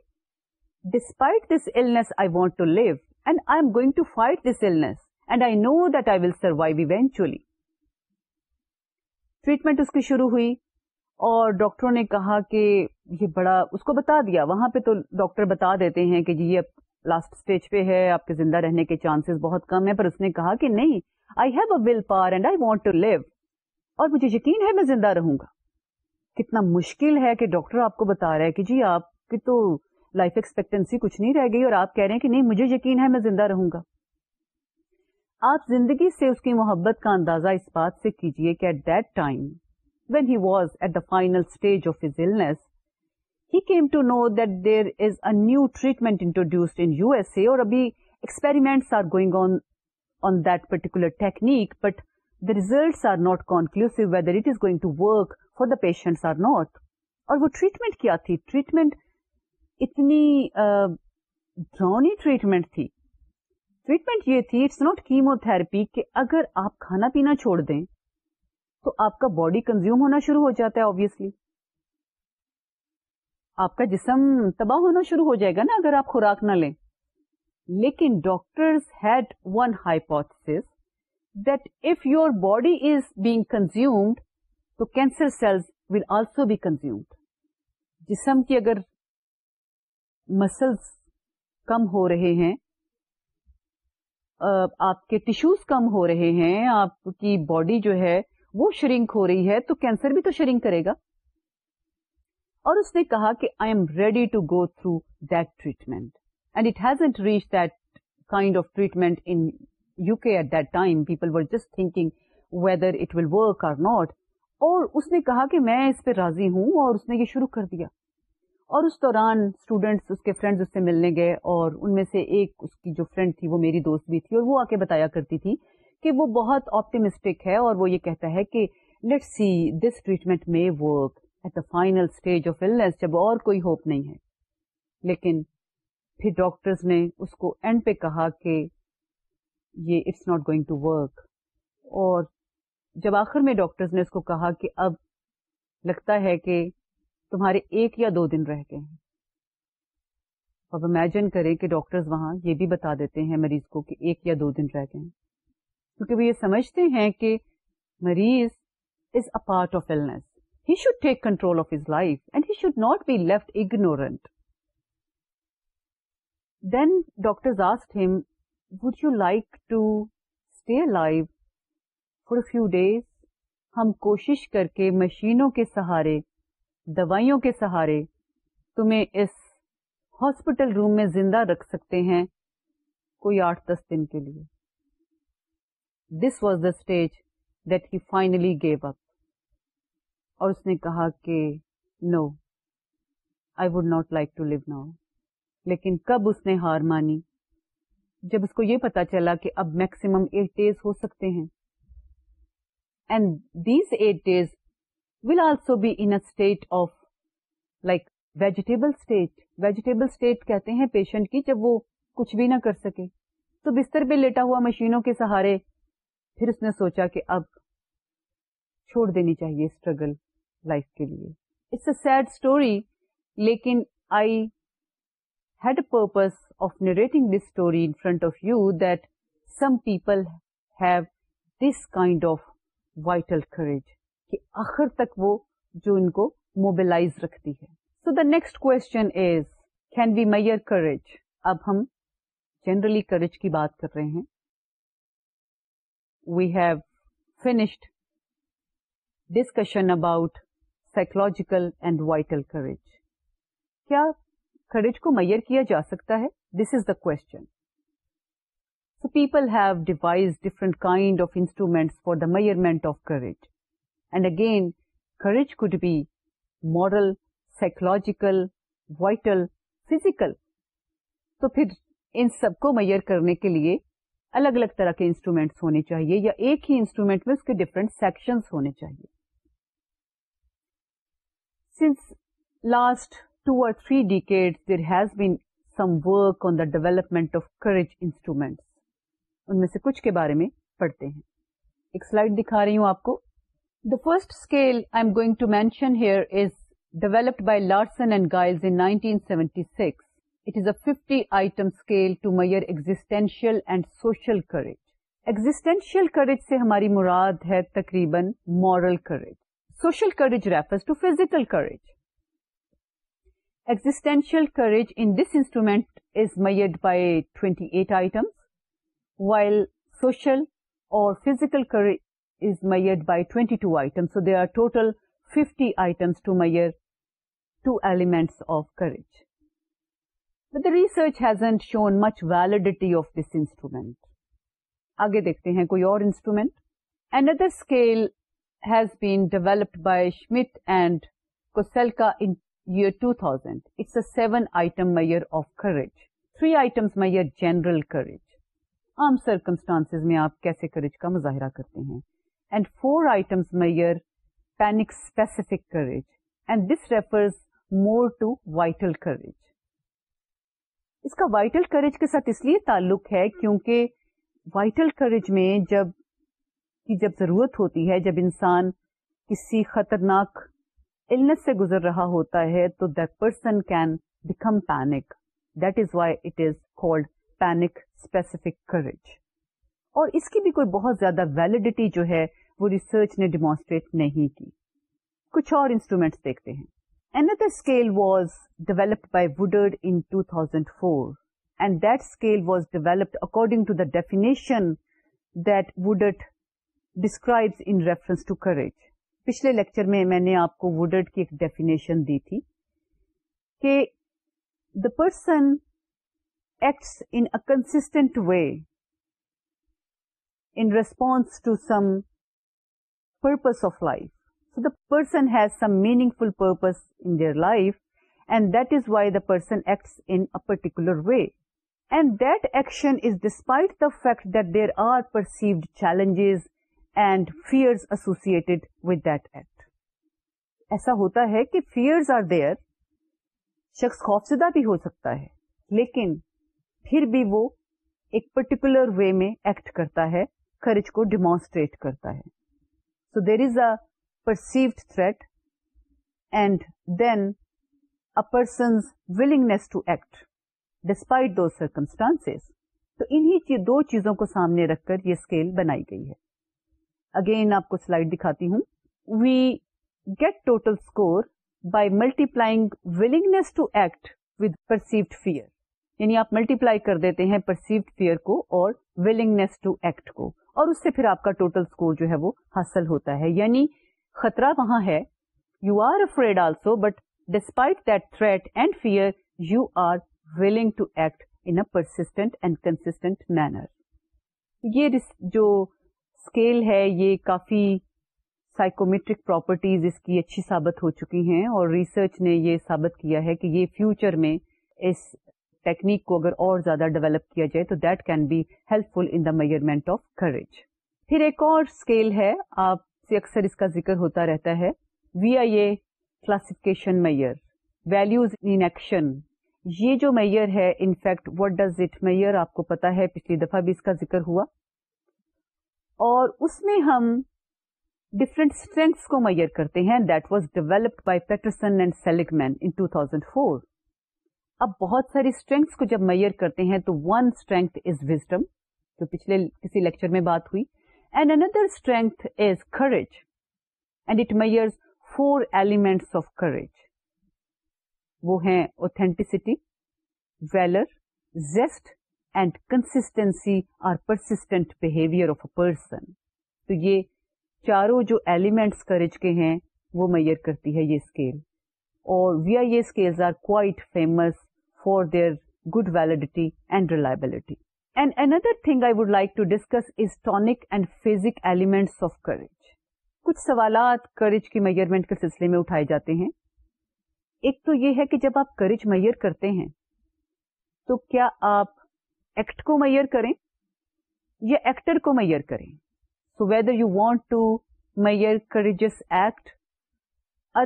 despite this illness I want to live and I am going to fight this and I know that I will survive eventually treatment اس کی شروع ہوئی اور ڈاکٹروں نے کہا کہ یہ بڑا اس کو بتا دیا وہاں پہ تو ڈاکٹر بتا دیتے ہیں کہ جی یہ لاسٹ اسٹیج پہ ہے آپ کے زندہ رہنے کے چانسز بہت کم ہیں پر اس نے کہا کہ نہیں آئی have a willpower and I want to live اور مجھے یقین ہے میں زندہ رہوں گا کتنا مشکل ہے کہ ڈاکٹر آپ کو بتا رہا ہے کہ جی آپ کی تو لائف ایکسپیکٹینسی کچھ نہیں رہ گئی اور آپ کہہ رہے ہیں کہ نہیں مجھے یقین ہے میں زندہ رہوں گا آپ زندگی سے اس کی محبت کا اندازہ اس بات سے کیجیے کہ at that time when he was at the final stage of his illness he came to know that there is a new treatment introduced in U S A اور ابھی are going on on that particular technique but results are not conclusive whether it going to work for the patient or not اور وہ ٹریٹمنٹ کیا تھی ٹریٹمنٹ اتنی ڈرا ٹریٹمنٹ تھی ٹریٹمنٹ یہ تھی اٹس ناٹ کیموتھرپی کہ اگر آپ کھانا پینا چھوڑ دیں تو آپ کا باڈی کنزیوم ہونا شروع ہو جاتا ہے آبیسلی آپ کا جسم تباہ ہونا شروع ہو جائے گا نا اگر آپ خوراک نہ لیں لیکن doctors had one hypothesis body is being consumed تو cancer cells will also be consumed جسم کی اگر مسلس کم ہو رہے ہیں آپ کے ٹشوز کم ہو رہے ہیں آپ کی باڈی جو ہے وہ شرنک ہو رہی ہے تو کینسر بھی تو شرنک کرے گا اور اس نے کہا کہ I am ready to go through that treatment and it has reach that kind of treatment in U K at it people it will work اور اس نے کہا کہ میں اس پہ راضی ہوں اور اس نے یہ شروع کر دیا اور اس دوران اسٹوڈینٹس اس کے فرینڈس اس سے ملنے گئے اور ان میں سے ایک اس کی جو فرینڈ تھی وہ میری دوست بھی تھی اور وہ آ کے بتایا کرتی تھی کہ وہ بہت آپٹیمسٹک ہے اور وہ یہ کہتا ہے کہ لیٹ سی دس ٹریٹمنٹ میں work at the final stage of illness جب اور کوئی ہوپ نہیں ہے لیکن پھر ڈاکٹرز نے اس کو اینڈ پہ کہا کہ یہ it's not going to work اور جب آخر میں ڈاکٹر نے اس کو کہا کہ اب لگتا ہے کہ تمہارے ایک یا دو دن رہ گئے ہیں اب امیجن کریں کہ ڈاکٹر وہاں یہ بھی بتا دیتے ہیں مریض کو کہ ایک یا دو دن رہ گئے ہیں کیونکہ وہ یہ سمجھتے ہیں کہ مریض is a part of illness he should take control of his life and he should not be left ignorant then doctors asked him would you like to stay alive for a few days ہم کوشش کر کے مشینوں کے سہارے دوائیوں کے سہارے تمہیں اس ہاسپٹل روم میں زندہ رکھ سکتے ہیں کوئی آٹھ دس دن کے لیے this was the stage that he finally gave up اور اس نے کہا کہ no I would not like to live now لیکن کب اس نے ہار مانی جب اس کو یہ پتا چلا کہ اب میکسیمم ایٹ ڈیز ہو سکتے ہیں and these eight days will also be in state state state of like vegetable vegetable کہتے ہیں پیشنٹ کی جب وہ کچھ بھی نہ کر سکے تو بستر پہ لیٹا ہوا مشینوں کے سہارے پھر اس نے سوچا کہ اب چھوڑ دینی چاہیے اسٹرگل لائف کے لیے اٹس اے سیڈ اسٹوری لیکن I had purpose of narrating this story in front of you them people have this kind of vital courage کہ آخر تک وہ جو ان کو موبلائز رکھتی ہے سو دا داسٹ کون وی میئر کریج اب ہم جنرلی کریج کی بات کر رہے ہیں we have finished discussion about psychological and vital courage کیا ج کو میئر کیا جا سکتا ہے this is the question so people have devised different kind of instruments for the measurement of courage and again courage could be moral psychological vital physical تو پھر ان سب کو میئر کرنے کے لیے الگ الگ طرح کے انسٹرومینٹس ہونے چاہیے یا ایک ہی انسٹرومینٹ میں اس کے ڈفرنٹ سیکشن ہونے چاہیے سنس لاسٹ ٹو اور three decade there has been some work on the development of courage instruments ان میں سے کچھ کے بارے میں پڑھتے ہیں ایک سلائیڈ دکھا رہی ہوں آپ کو the first scale I'd to mention here is developed by Larsen and گائل in nineteen seventy six it is a fifty item scale to my existential and social courage existential courage سے ہماری مراد ہے تقریباً moral courage social courage refers to physical courage existential courage in this instrument is made by twenty eight items while social اور physical courage made by twenty two item so there are total fifty items to measure two elements of courage the research has and shown much validity of this instrument آگے دیکھتے ہیں کوئی اور instrument and other scale has developed by Smith and Koselka in year 2000. It's a seven item measure of courage. Three items measure general courage. عام circumstances میں آپ کیسے courage کا مظاہرہ کرتے ہیں. And four items measure panic specific courage. And this refers more to vital courage. اس کا وائٹل کریج کے ساتھ اس لیے تعلق ہے کیونکہ وائٹل کریج میں جب کی جب ضرورت ہوتی ہے جب انسان کسی خطرناک illness سے گزر رہا ہوتا ہے تو that person can become panic that is why it is called panic specific courage اور اس کی بھی کوئی بہت زیادہ validity جو ہے وہ research نے demonstrate نہیں کی کچھ اور instruments دیکھتے ہیں another scale was developed by Woodard in 2004 and that scale was developed according to the definition that Woodard describes in reference to courage پچھلے لیکچر میں میں نے آپ کو وڈرڈ کی ایک ڈیفینیشن دی تھی کہ the person acts a constant way in response to some purpose of life so the person has some meaningful purpose in their life and that is why the person acts in particular way and that action is despite the fact that there are perceived challenges ایسا ہوتا ہے کہ fears آر دیئر شخص خوف زدہ بھی ہو سکتا ہے لیکن پھر بھی وہ ایک پرٹیکولر وے میں ایکٹ کرتا ہے خرچ کو ڈیمونسٹریٹ کرتا ہے so there is a perceived threat and then a person's willingness to act despite the circumstance تو انہیں دو چیزوں کو سامنے رکھ کر یہ اسکیل بنائی گئی ہے اگین آپ کو سلائڈ دکھاتی ہوں we get total score by multiplying willingness to act with perceived fear یعنی آپ ملٹی پلائی کر دیتے ہیں پرسیوڈ فیئر کو اور ولنگنیس ٹو ایکٹ کو اور اس سے پھر آپ کا ٹوٹل اسکور جو ہے وہ حاصل ہوتا ہے یعنی خطرہ وہاں ہے you are afraid also but despite that threat and fear you are willing to act in persistent and constant manner یہ جو اسکیل ہے یہ کافی سائیکومیٹرک پراپرٹیز اس کی اچھی ثابت ہو چکی ہیں اور ریسرچ نے یہ ثابت کیا ہے کہ یہ فیوچر میں اس ٹیکنیک کو اگر اور زیادہ ڈیولپ کیا جائے تو that can be helpful in the measurement of courage پھر ایک اور اسکیل ہے آپ سے اکثر اس کا ذکر ہوتا رہتا ہے V I A classification measure values in action یہ جو میئر ہے in fact what does it measure آپ کو پتا ہے پچھلی دفعہ بھی اس کا ذکر ہوا اور اس میں ہم ڈفرینٹ اسٹرینگس کو میئر کرتے ہیں that was developed by Peterson and Seligman in four اب بہت ساری اسٹرینگس کو جب میئر کرتے ہیں تو ون اسٹرینگ از وزڈم جو پچھلے کسی لیکچر میں بات ہوئی and under strength is courage and it measure four elements of courage وہ ہیں authenticity valour zest C R persistent behaviour تو یہ چاروں جو ایلیمنٹس کریج کے ہیں وہ میئر کرتی ہے یہ اسکیل اور سوالات کریج کی میئرمنٹ کے سلسلے میں اٹھائے جاتے ہیں ایک تو یہ ہے کہ جب آپ کریج میئر کرتے ہیں تو کیا آپ ایکٹ کو میئر کریں یا ایکٹر کو میئر کریں so whether you want to measure courageous act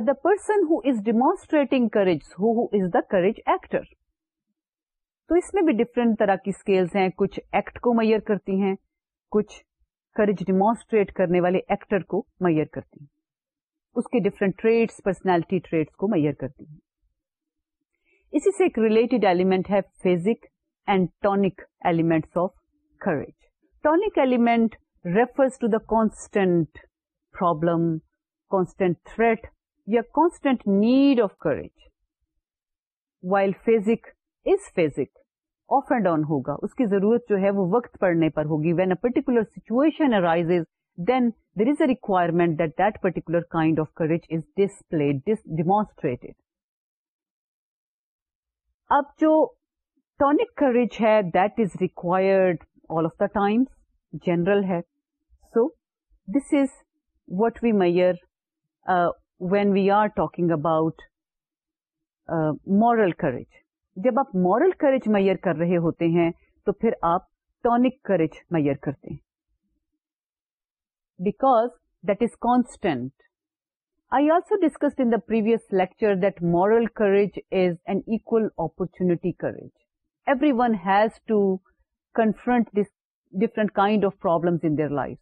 the person who is demonstrating courage who is the courage actor تو اس میں بھی ڈفرینٹ طرح کی ہیں کچھ ایکٹ کو میئر کرتی ہیں کچھ کریج ڈیمونسٹریٹ کرنے والے ایکٹر کو میئر کرتی ہیں اس کے ڈفرینٹ ٹریٹس پرسنالٹی ٹریٹس کو میئر کرتی ہیں اسی سے ایک ریلیٹڈ ایلیمنٹ ہے phasic and tonic element of courage tonic element refers to distant problem need of courage while phasic is phasic off and on ہوگا اس کی ضرورت جو ہے وہ وقت پڑنے پر ہوگی when a particular situation arises then there is a requirement that that particular kind of courage is displayed demonstrated اب جو ٹونک کریج ہے that is required all of the times general ہے so this is what we measure when we are talking about moral courage جب آپ مورل کریج میئر کر رہے ہوتے ہیں تو پھر آپ ٹونک کریج میئر کرتے ہیں because that is constant I also discussed in the previous lecture that moral courage is an equal opportunity courage everyone has to confront this different kind of problem in their life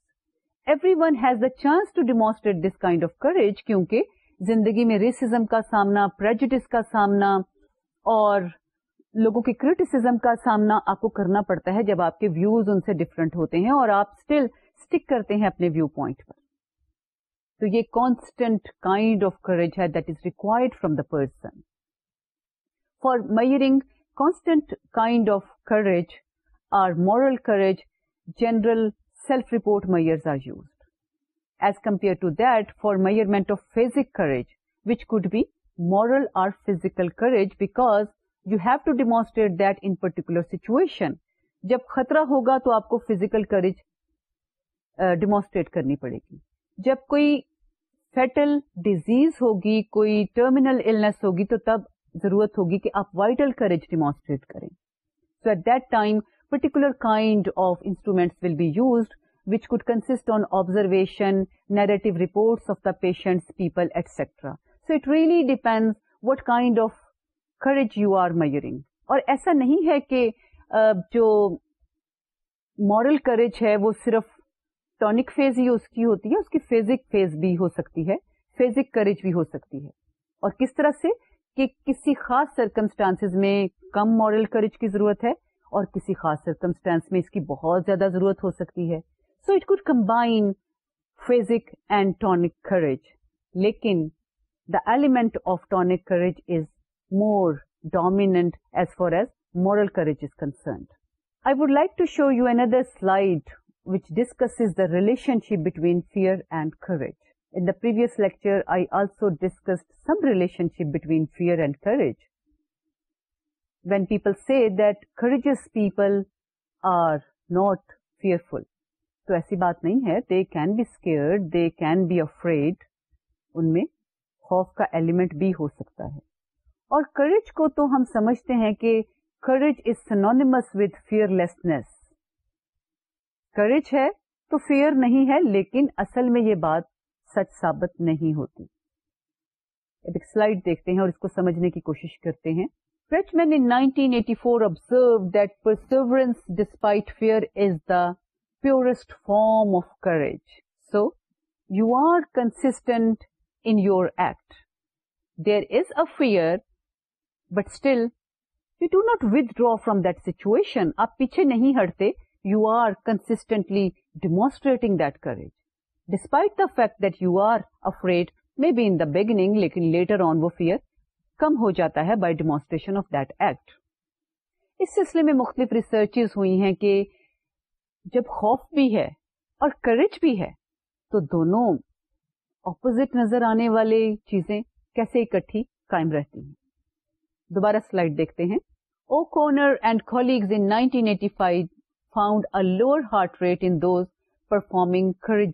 everyone has the chance to demonstrate this kind of courage کیونکہ زندگی میں ریسزم کا سامنا کا سامنا اور لوگوں کے کریٹسم کا سامنا آپ کو کرنا پڑتا ہے جب آپ کے ویوز ان سے ڈفرنٹ ہوتے ہیں اور آپ اسٹل اسٹک کرتے ہیں اپنے ویو پوائنٹ پر تو یہ کانسٹنٹ کائنڈ آف کریج ہے that is required from the person for measuring constant kind of courage or moral courage, general self-report measures are used. As compared to that, for measurement of physic courage, which could be moral or physical courage because you have to demonstrate that in particular situation. جب خطرہ ہوگا تو آپ کو فزیکل کریج ڈیمونسٹریٹ کرنی پڑے گی جب کوئی فیٹل ڈیزیز ہوگی کوئی ٹرمینل النس ہوگی تو تب ضرورت ہوگی کہ آپ وائٹل کریج ڈیمانسٹریٹ کریں so at that time particular kind of instruments will be use which could consist on observation negative reports of the patient people etcetera so it really depend what kind of courage you are measuring اور ایسا نہیں ہے کہ جو مارل کریج ہے وہ صرف ٹونک فیز ہی اس کی ہوتی ہے اس کی فیزک فیز بھی ہو سکتی ہے فیزک کریج بھی ہو سکتی ہے اور کس طرح سے کہ کسی خاص سرکمسٹانس میں کم مورل کریج کی ضرورت ہے اور کسی خاص سرکمسٹانس میں اس کی بہت زیادہ ضرورت ہو سکتی ہے so it could combine phasic and tonic courage لیکن the element of tonic courage is more dominant as far as moral courage is concerned I would like to show you another slide which discuss the relationship between fear and courage In the previous lecture, I also discussed some relationship between fear and courage. When people say that courageous people are not fearful, تو ایسی بات نہیں ہے they can be scare they can be afraid ان میں خوف کا ایلیمنٹ بھی ہو سکتا ہے اور کریج کو تو ہم سمجھتے ہیں کہ courage is synonymous with fearlessness courage ہے تو فیئر نہیں ہے لیکن اصل میں یہ بات سچ ثابت نہیں ہوتی اب ایک سلائڈ دیکھتے ہیں اور اس کو سمجھنے کی کوشش کرتے ہیں Fretchman in 1984 observed that perseverance despite fear is the purest form of courage. So, you are consistent in your act. There is a fear, but still, you do not withdraw from that situation. Aap piche nahin hadte, you are consistently demonstrating that courage. Despite the fact that you are afraid may be in the beginning لیکن لیٹر آن وہ فیئر کم ہو جاتا ہے by demonstration of that act اس سلسلے میں مختلف ریسرچز ہوئی ہیں کہ جب خوف بھی ہے اور کرچ بھی ہے تو دونوں اپوزٹ نظر آنے والے چیزیں کیسے اکٹھی قائم رہتی ہیں دوبارہ سلائڈ دیکھتے ہیں O'Connor and colleagues in 1985 found a lower heart rate in those lower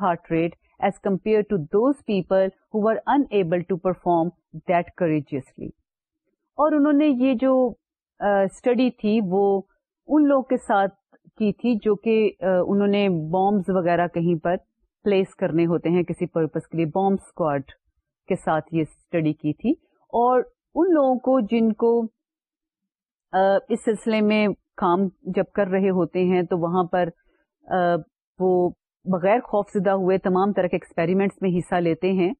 heart rate as compare to those people who are unable to perform that courageously اور انہوں نے یہ جو اسٹڈی تھی وہ ان لوگوں کے ساتھ کی تھی جو کہ انہوں نے بامبز وغیرہ کہیں پر پلیس کرنے ہوتے ہیں کسی پرپز کے لیے بامب اسکواڈ کے ساتھ یہ اسٹڈی کی تھی اور ان لوگوں کو جن کو اس سلسلے میں کام جب کر رہے ہوتے ہیں تو وہاں پر وہ بغیر خوف زدہ ہوئے تمام طرح کے ایکسپیریمنٹس میں حصہ لیتے ہیں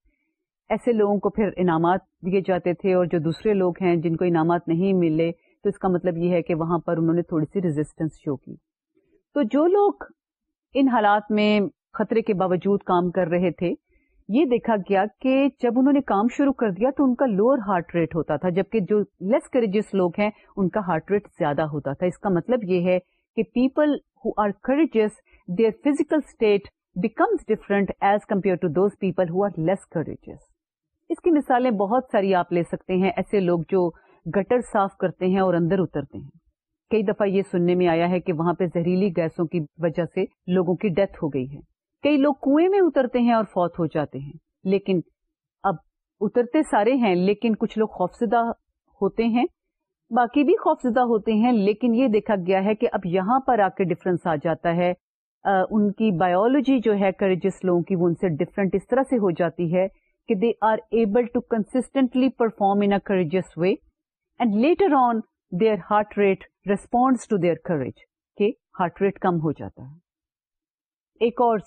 ایسے لوگوں کو پھر انعامات دیے جاتے تھے اور جو دوسرے لوگ ہیں جن کو انعامات نہیں ملے تو اس کا مطلب یہ ہے کہ وہاں پر انہوں نے تھوڑی سی ریزسٹنس شو کی تو جو لوگ ان حالات میں خطرے کے باوجود کام کر رہے تھے یہ دیکھا گیا کہ جب انہوں نے کام شروع کر دیا تو ان کا لوور ہارٹ ریٹ ہوتا تھا جبکہ جو لیس کریجیس لوگ ہیں ان کا ہارٹ ریٹ زیادہ ہوتا تھا اس کا مطلب یہ ہے کہ people who are courageous their physical state becomes different as compare to those people who are less courageous اس کی مثالیں بہت ساری آپ لے سکتے ہیں ایسے لوگ جو گٹر صاف کرتے ہیں اور اندر اترتے ہیں کئی دفعہ یہ سننے میں آیا ہے کہ وہاں پہ زہریلی گیسوں کی وجہ سے لوگوں کی ڈیتھ ہو گئی ہے کئی لوگ کنویں میں اترتے ہیں اور فوت ہو جاتے ہیں لیکن اب اترتے سارے ہیں لیکن کچھ لوگ خوفزدہ ہوتے ہیں باقی بھی خوفزدہ ہوتے ہیں لیکن یہ دیکھا گیا ہے کہ اب یہاں پر آ کے ڈفرنس آ جاتا ہے ان کی بایولوجی جو ہے کریجیس لوگوں کی وہ ان سے ڈفرینٹ اس طرح سے ہو جاتی ہے کہ they are able to constantly perform انیجیس way and later on heart rate کم ہو جاتا ہے ایک اور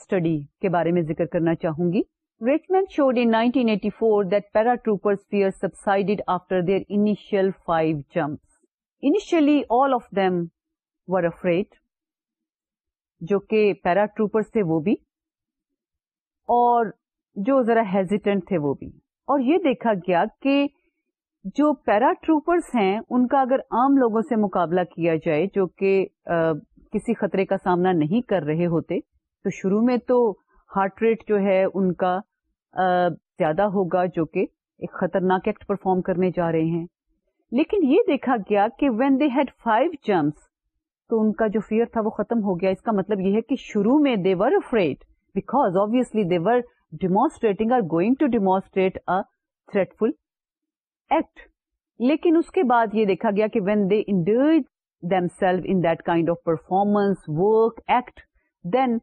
جو کہ تھے وہ بھی اور جو ذرا ہیزیٹنٹ تھے وہ بھی اور یہ دیکھا گیا کہ جو پیرا ٹروپرس ہیں ان کا اگر عام لوگوں سے مقابلہ کیا جائے جو کہ کسی خطرے کا سامنا نہیں کر رہے ہوتے تو شروع میں تو ہارٹ ریٹ جو ہے ان کا زیادہ ہوگا جو کہ ایک خطرناک ایکٹ پرفارم کرنے جا رہے ہیں لیکن یہ دیکھا گیا کہ when they had five jumps تو ان کا جو فیئر تھا وہ ختم ہو گیا اس کا مطلب یہ ہے کہ شروع میں they were afraid because obviously they were demonstrating are going to a threatful act لیکن اس کے بعد یہ دیکھا گیا کہ when they them in that kind of performance work act then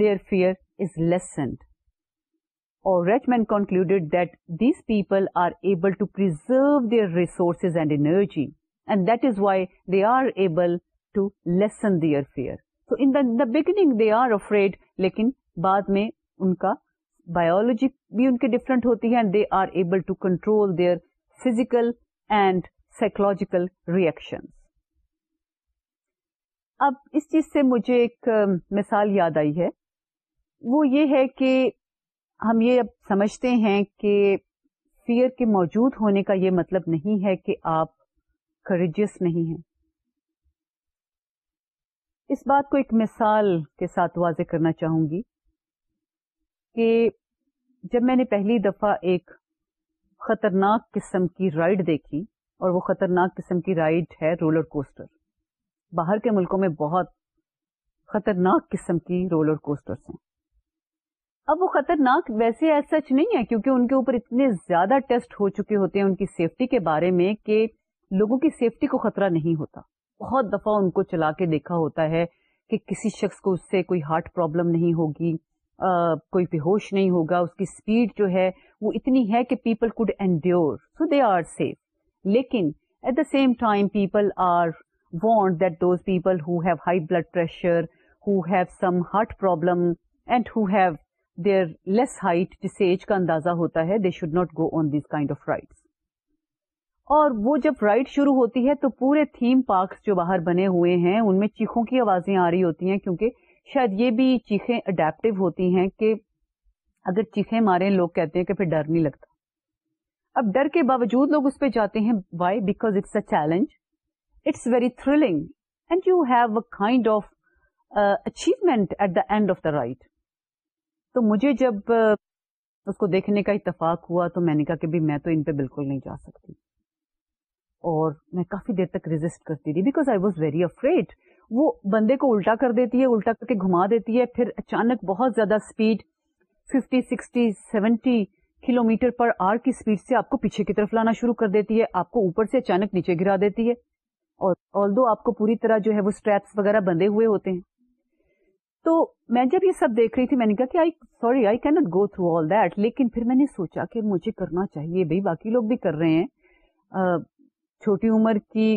their fear is lessened اور concluded that these people are able to preserve their resources and energy and that is why they are able to lessen their fear تو in the beginning they are afraid لیکن بعد میں ان کا بایولوجی بھی ان کے ڈفرنٹ ہوتی ہے and they are able to control their physical and psychological reaction اب اس چیز سے مجھے ایک مثال یاد آئی ہے وہ یہ ہے کہ ہم یہ اب سمجھتے ہیں کہ فیئر کے موجود ہونے کا یہ مطلب نہیں ہے کہ آپ کریجیس نہیں ہیں اس بات کو ایک مثال کے ساتھ واضح کرنا چاہوں گی کہ جب میں نے پہلی دفعہ ایک خطرناک قسم کی رائڈ دیکھی اور وہ خطرناک قسم کی رائڈ ہے رولر کوسٹر باہر کے ملکوں میں بہت خطرناک قسم کی رولر کوسٹرس ہیں اب وہ خطرناک ویسے سچ نہیں ہے کیونکہ ان کے اوپر اتنے زیادہ ٹیسٹ ہو چکے ہوتے ہیں ان کی سیفٹی کے بارے میں کہ لوگوں کی سیفٹی کو خطرہ نہیں ہوتا بہت دفعہ ان کو چلا کے دیکھا ہوتا ہے کہ کسی شخص کو اس سے کوئی ہارٹ پرابلم نہیں ہوگی کوئی ہوش نہیں ہوگا اس کی اسپیڈ جو ہے وہ اتنی ہے کہ people could endeavour so they are safe لیکن at the same time people are want that those people who have high blood pressure who have some heart problem and who have their less height جس سے ایج کا اندازہ ہوتا ہے they should not go on these kind of rides اور وہ جب رائڈ شروع ہوتی ہے تو پورے تھیم پارکس جو باہر بنے ہوئے ہیں ان میں چیخوں کی آوازیں آ رہی ہوتی ہیں کیونکہ شاید یہ بھی چیخیں اڈیپٹیو ہوتی ہیں کہ اگر چیخیں مارے لوگ کہتے ہیں کہ پھر ڈر نہیں لگتا اب ڈر کے باوجود لوگ اس پہ جاتے ہیں why because it's a challenge it's very thrilling and you have a kind of achievement at the end of the ride تو مجھے جب uh, اس کو دیکھنے کا اتفاق ہوا تو میں نے کہا کہ بھی میں تو ان پہ بالکل نہیں جا سکتی اور میں کافی دیر تک ریزسٹ کرتی تھی because I was very afraid وہ بندے کو الٹا کر دیتی ہے الٹا کر کے گھما دیتی ہے پھر اچانک بہت زیادہ speed fifty sixty seventy kilometre per hour کی اسپیڈ سے آپ کو پیچھے کی طرف لانا شروع کر دیتی ہے آپ کو اوپر سے اچانک نیچے گرا دیتی ہے اور آل دو آپ کو پوری طرح جو ہے وہ اسٹریپس وغیرہ بندے ہوئے ہوتے ہیں تو میں جب یہ سب دیکھ رہی تھی میں نے کہا کہ I sorry I can't go through all that لیکن پھر میں نے سوچا کہ مجھے کرنا چاہیے بھائی باقی لوگ بھی کر رہے ہیں چھوٹی عمر کی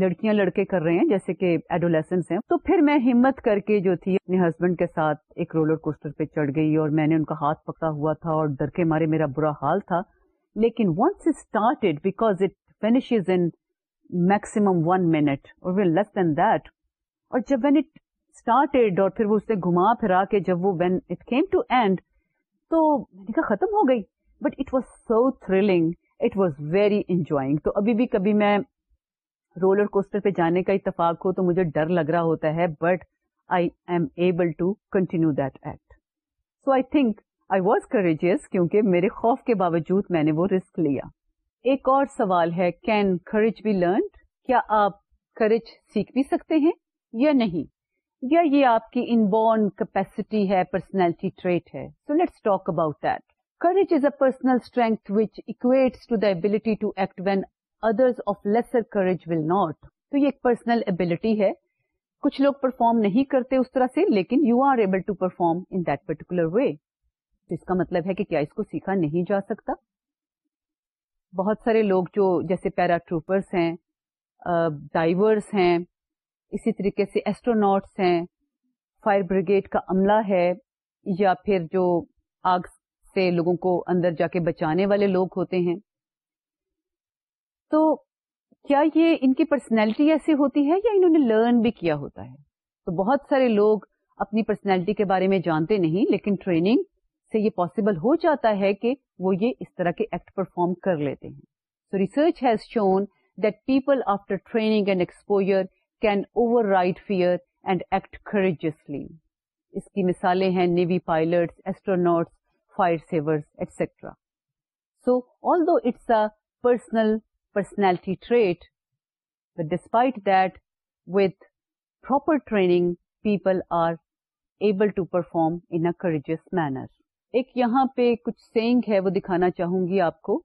لڑکیاں لڑکے کر رہے ہیں جیسے کہ ایڈولیسنس ہیں تو پھر میں ہمت کر کے جو تھی اپنے ہسبینڈ کے ساتھ ایک رولر کوسٹر پہ چڑھ گئی اور میں نے ان کا ہاتھ پکڑا ہوا تھا اور ڈر کے مارے میرا برا حال تھا لیکن once started because it in one minute اور لیس دین دیٹ اور جب وین اٹ اسٹارٹیڈ اور پھر وہ اسے گھما پھرا کے جب وہ when it came to end تو میں نے کہا ختم ہو گئی but it was so thrilling it was very enjoying تو ابھی بھی کبھی میں رولر کوسٹر پہ جانے کا اتفاق ہو تو مجھے ڈر لگ رہا ہوتا ہے but I am able to continue that act so I think I was courageous کیونکہ میرے خوف کے باوجود میں نے وہ رسک لیا ایک اور سوال ہے کین کریج بی لرنڈ کیا آپ کریج سیکھ بھی سکتے ہیں یا نہیں یا یہ آپ کی ان بورن کیپیسٹی ہے پرسنالٹی ٹریٹ ہے so let's talk about that courage is a personal strength which equates to ability to act when others of lesser courage will not تو یہ ایک پرسنل ابلٹی ہے کچھ لوگ پرفارم نہیں کرتے اس طرح سے لیکن you are able to perform in that particular way تو اس کا مطلب ہے کہ کیا اس کو سیکھا نہیں جا سکتا بہت سارے لوگ جو جیسے پیرا ٹروپرس ہیں ڈائیورس ہیں اسی طریقے سے ایسٹرونٹس ہیں فائر بریگیڈ کا عملہ ہے یا پھر جو آگ سے لوگوں کو اندر جا کے بچانے والے لوگ ہوتے ہیں تو کیا یہ ان کی پرسنالٹی ایسی ہوتی ہے یا انہوں نے لرن بھی کیا ہوتا ہے تو بہت سارے لوگ اپنی پرسنالٹی کے بارے میں جانتے نہیں لیکن ٹریننگ سے یہ پاسبل ہو جاتا ہے کہ وہ یہ اس طرح کے ایکٹ پرفارم کر لیتے ہیں so research has shown that people after training and exposure can override fear and act courageously اس کی مثالیں ہیں navy pilot astronauts fire saviours etcetera so although it's a personality trait despite that with proper training people are able to perform in a courageous manner ایک یہاں پہ کچھ سیگ ہے وہ دکھانا چاہوں گی آپ کو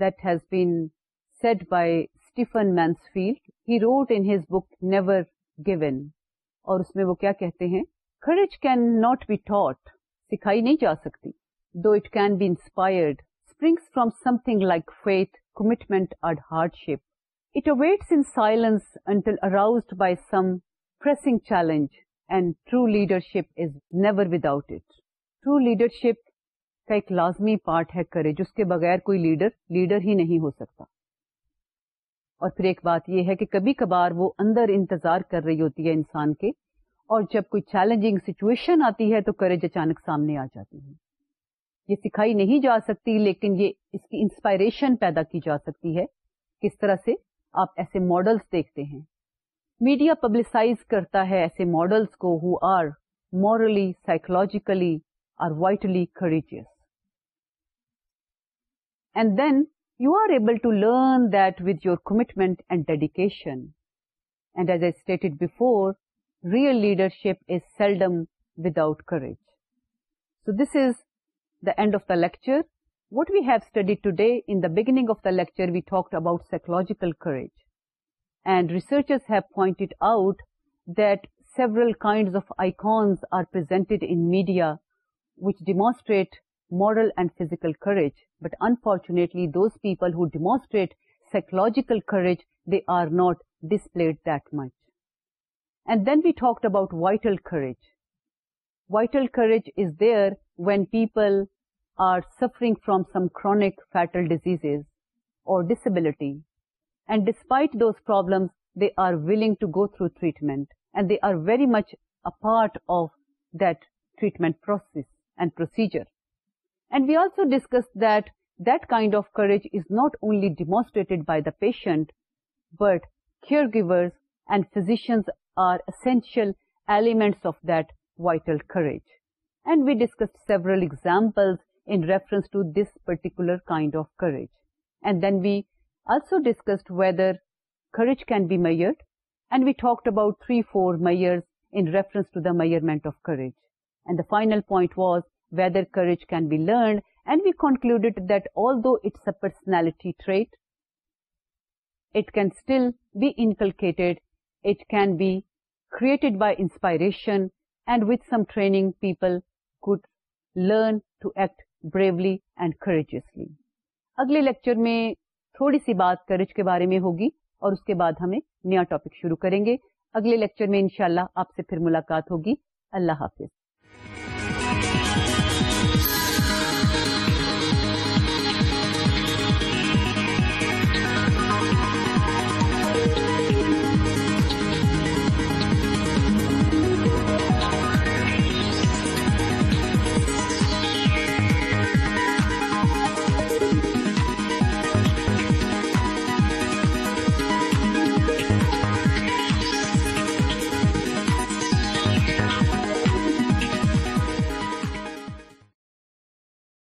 this bit by Stephen Mansfield he wrote in his book never given اور اس میں وہ کیا کہتے ہیں courage can not be taught سکھائی نہیں جا سکتی though it can be inspired spring from something like faith commitment commitment hardship. It awaits in silence until aroused by some pressing challenge and true leadership is never without it. True leadership کا ایک لازمی پارٹ ہے کریج اس کے بغیر کوئی لیڈر ہی نہیں ہو سکتا اور پھر ایک بات یہ ہے کہ کبھی کبھار وہ اندر انتظار کر رہی ہوتی ہے انسان کے اور جب کوئی چیلنجنگ سچویشن آتی ہے تو کریج اچانک سامنے آ جاتی ہے یہ سکھائی نہیں جا سکتی لیکن یہ اس کی انسپائریشن پیدا کی جا سکتی ہے کس طرح سے آپ ایسے ماڈلس دیکھتے ہیں میڈیا پبلسائز کرتا ہے ایسے ماڈلس کو who are morally psychologically courageous and then you are able to learn that with your commitment and dedication and as a stated before real leadership is seldom without courage so this is the end of the lecture. What we have studied today, in the beginning of the lecture, we talked about psychological courage. And researchers have pointed out that several kinds of icons are presented in media which demonstrate moral and physical courage. But unfortunately, those people who demonstrate psychological courage, they are not displayed that much. And then we talked about vital courage. Vital courage is there when people are suffering from some chronic fatal diseases or disability, and despite those problems, they are willing to go through treatment, and they are very much a part of that treatment process and procedure. And we also discussed that that kind of courage is not only demonstrated by the patient, but caregivers and physicians are essential elements of that vital courage and we discussed several examples in reference to this particular kind of courage. And then we also discussed whether courage can be measured, and we talked about 3-4 measures in reference to the measurement of courage. And the final point was whether courage can be learned, and we concluded that although it's a personality trait, it can still be inculcated, it can be created by inspiration, and with some training people could learn to act bravely and courageously. اگلے لیکچر میں تھوڑی سی بات کرج کے بارے میں ہوگی اور اس کے بعد ہمیں نیا ٹاپک شروع کریں گے اگلے لیکچر میں انشاءاللہ آپ سے پھر ملاقات ہوگی اللہ حافظ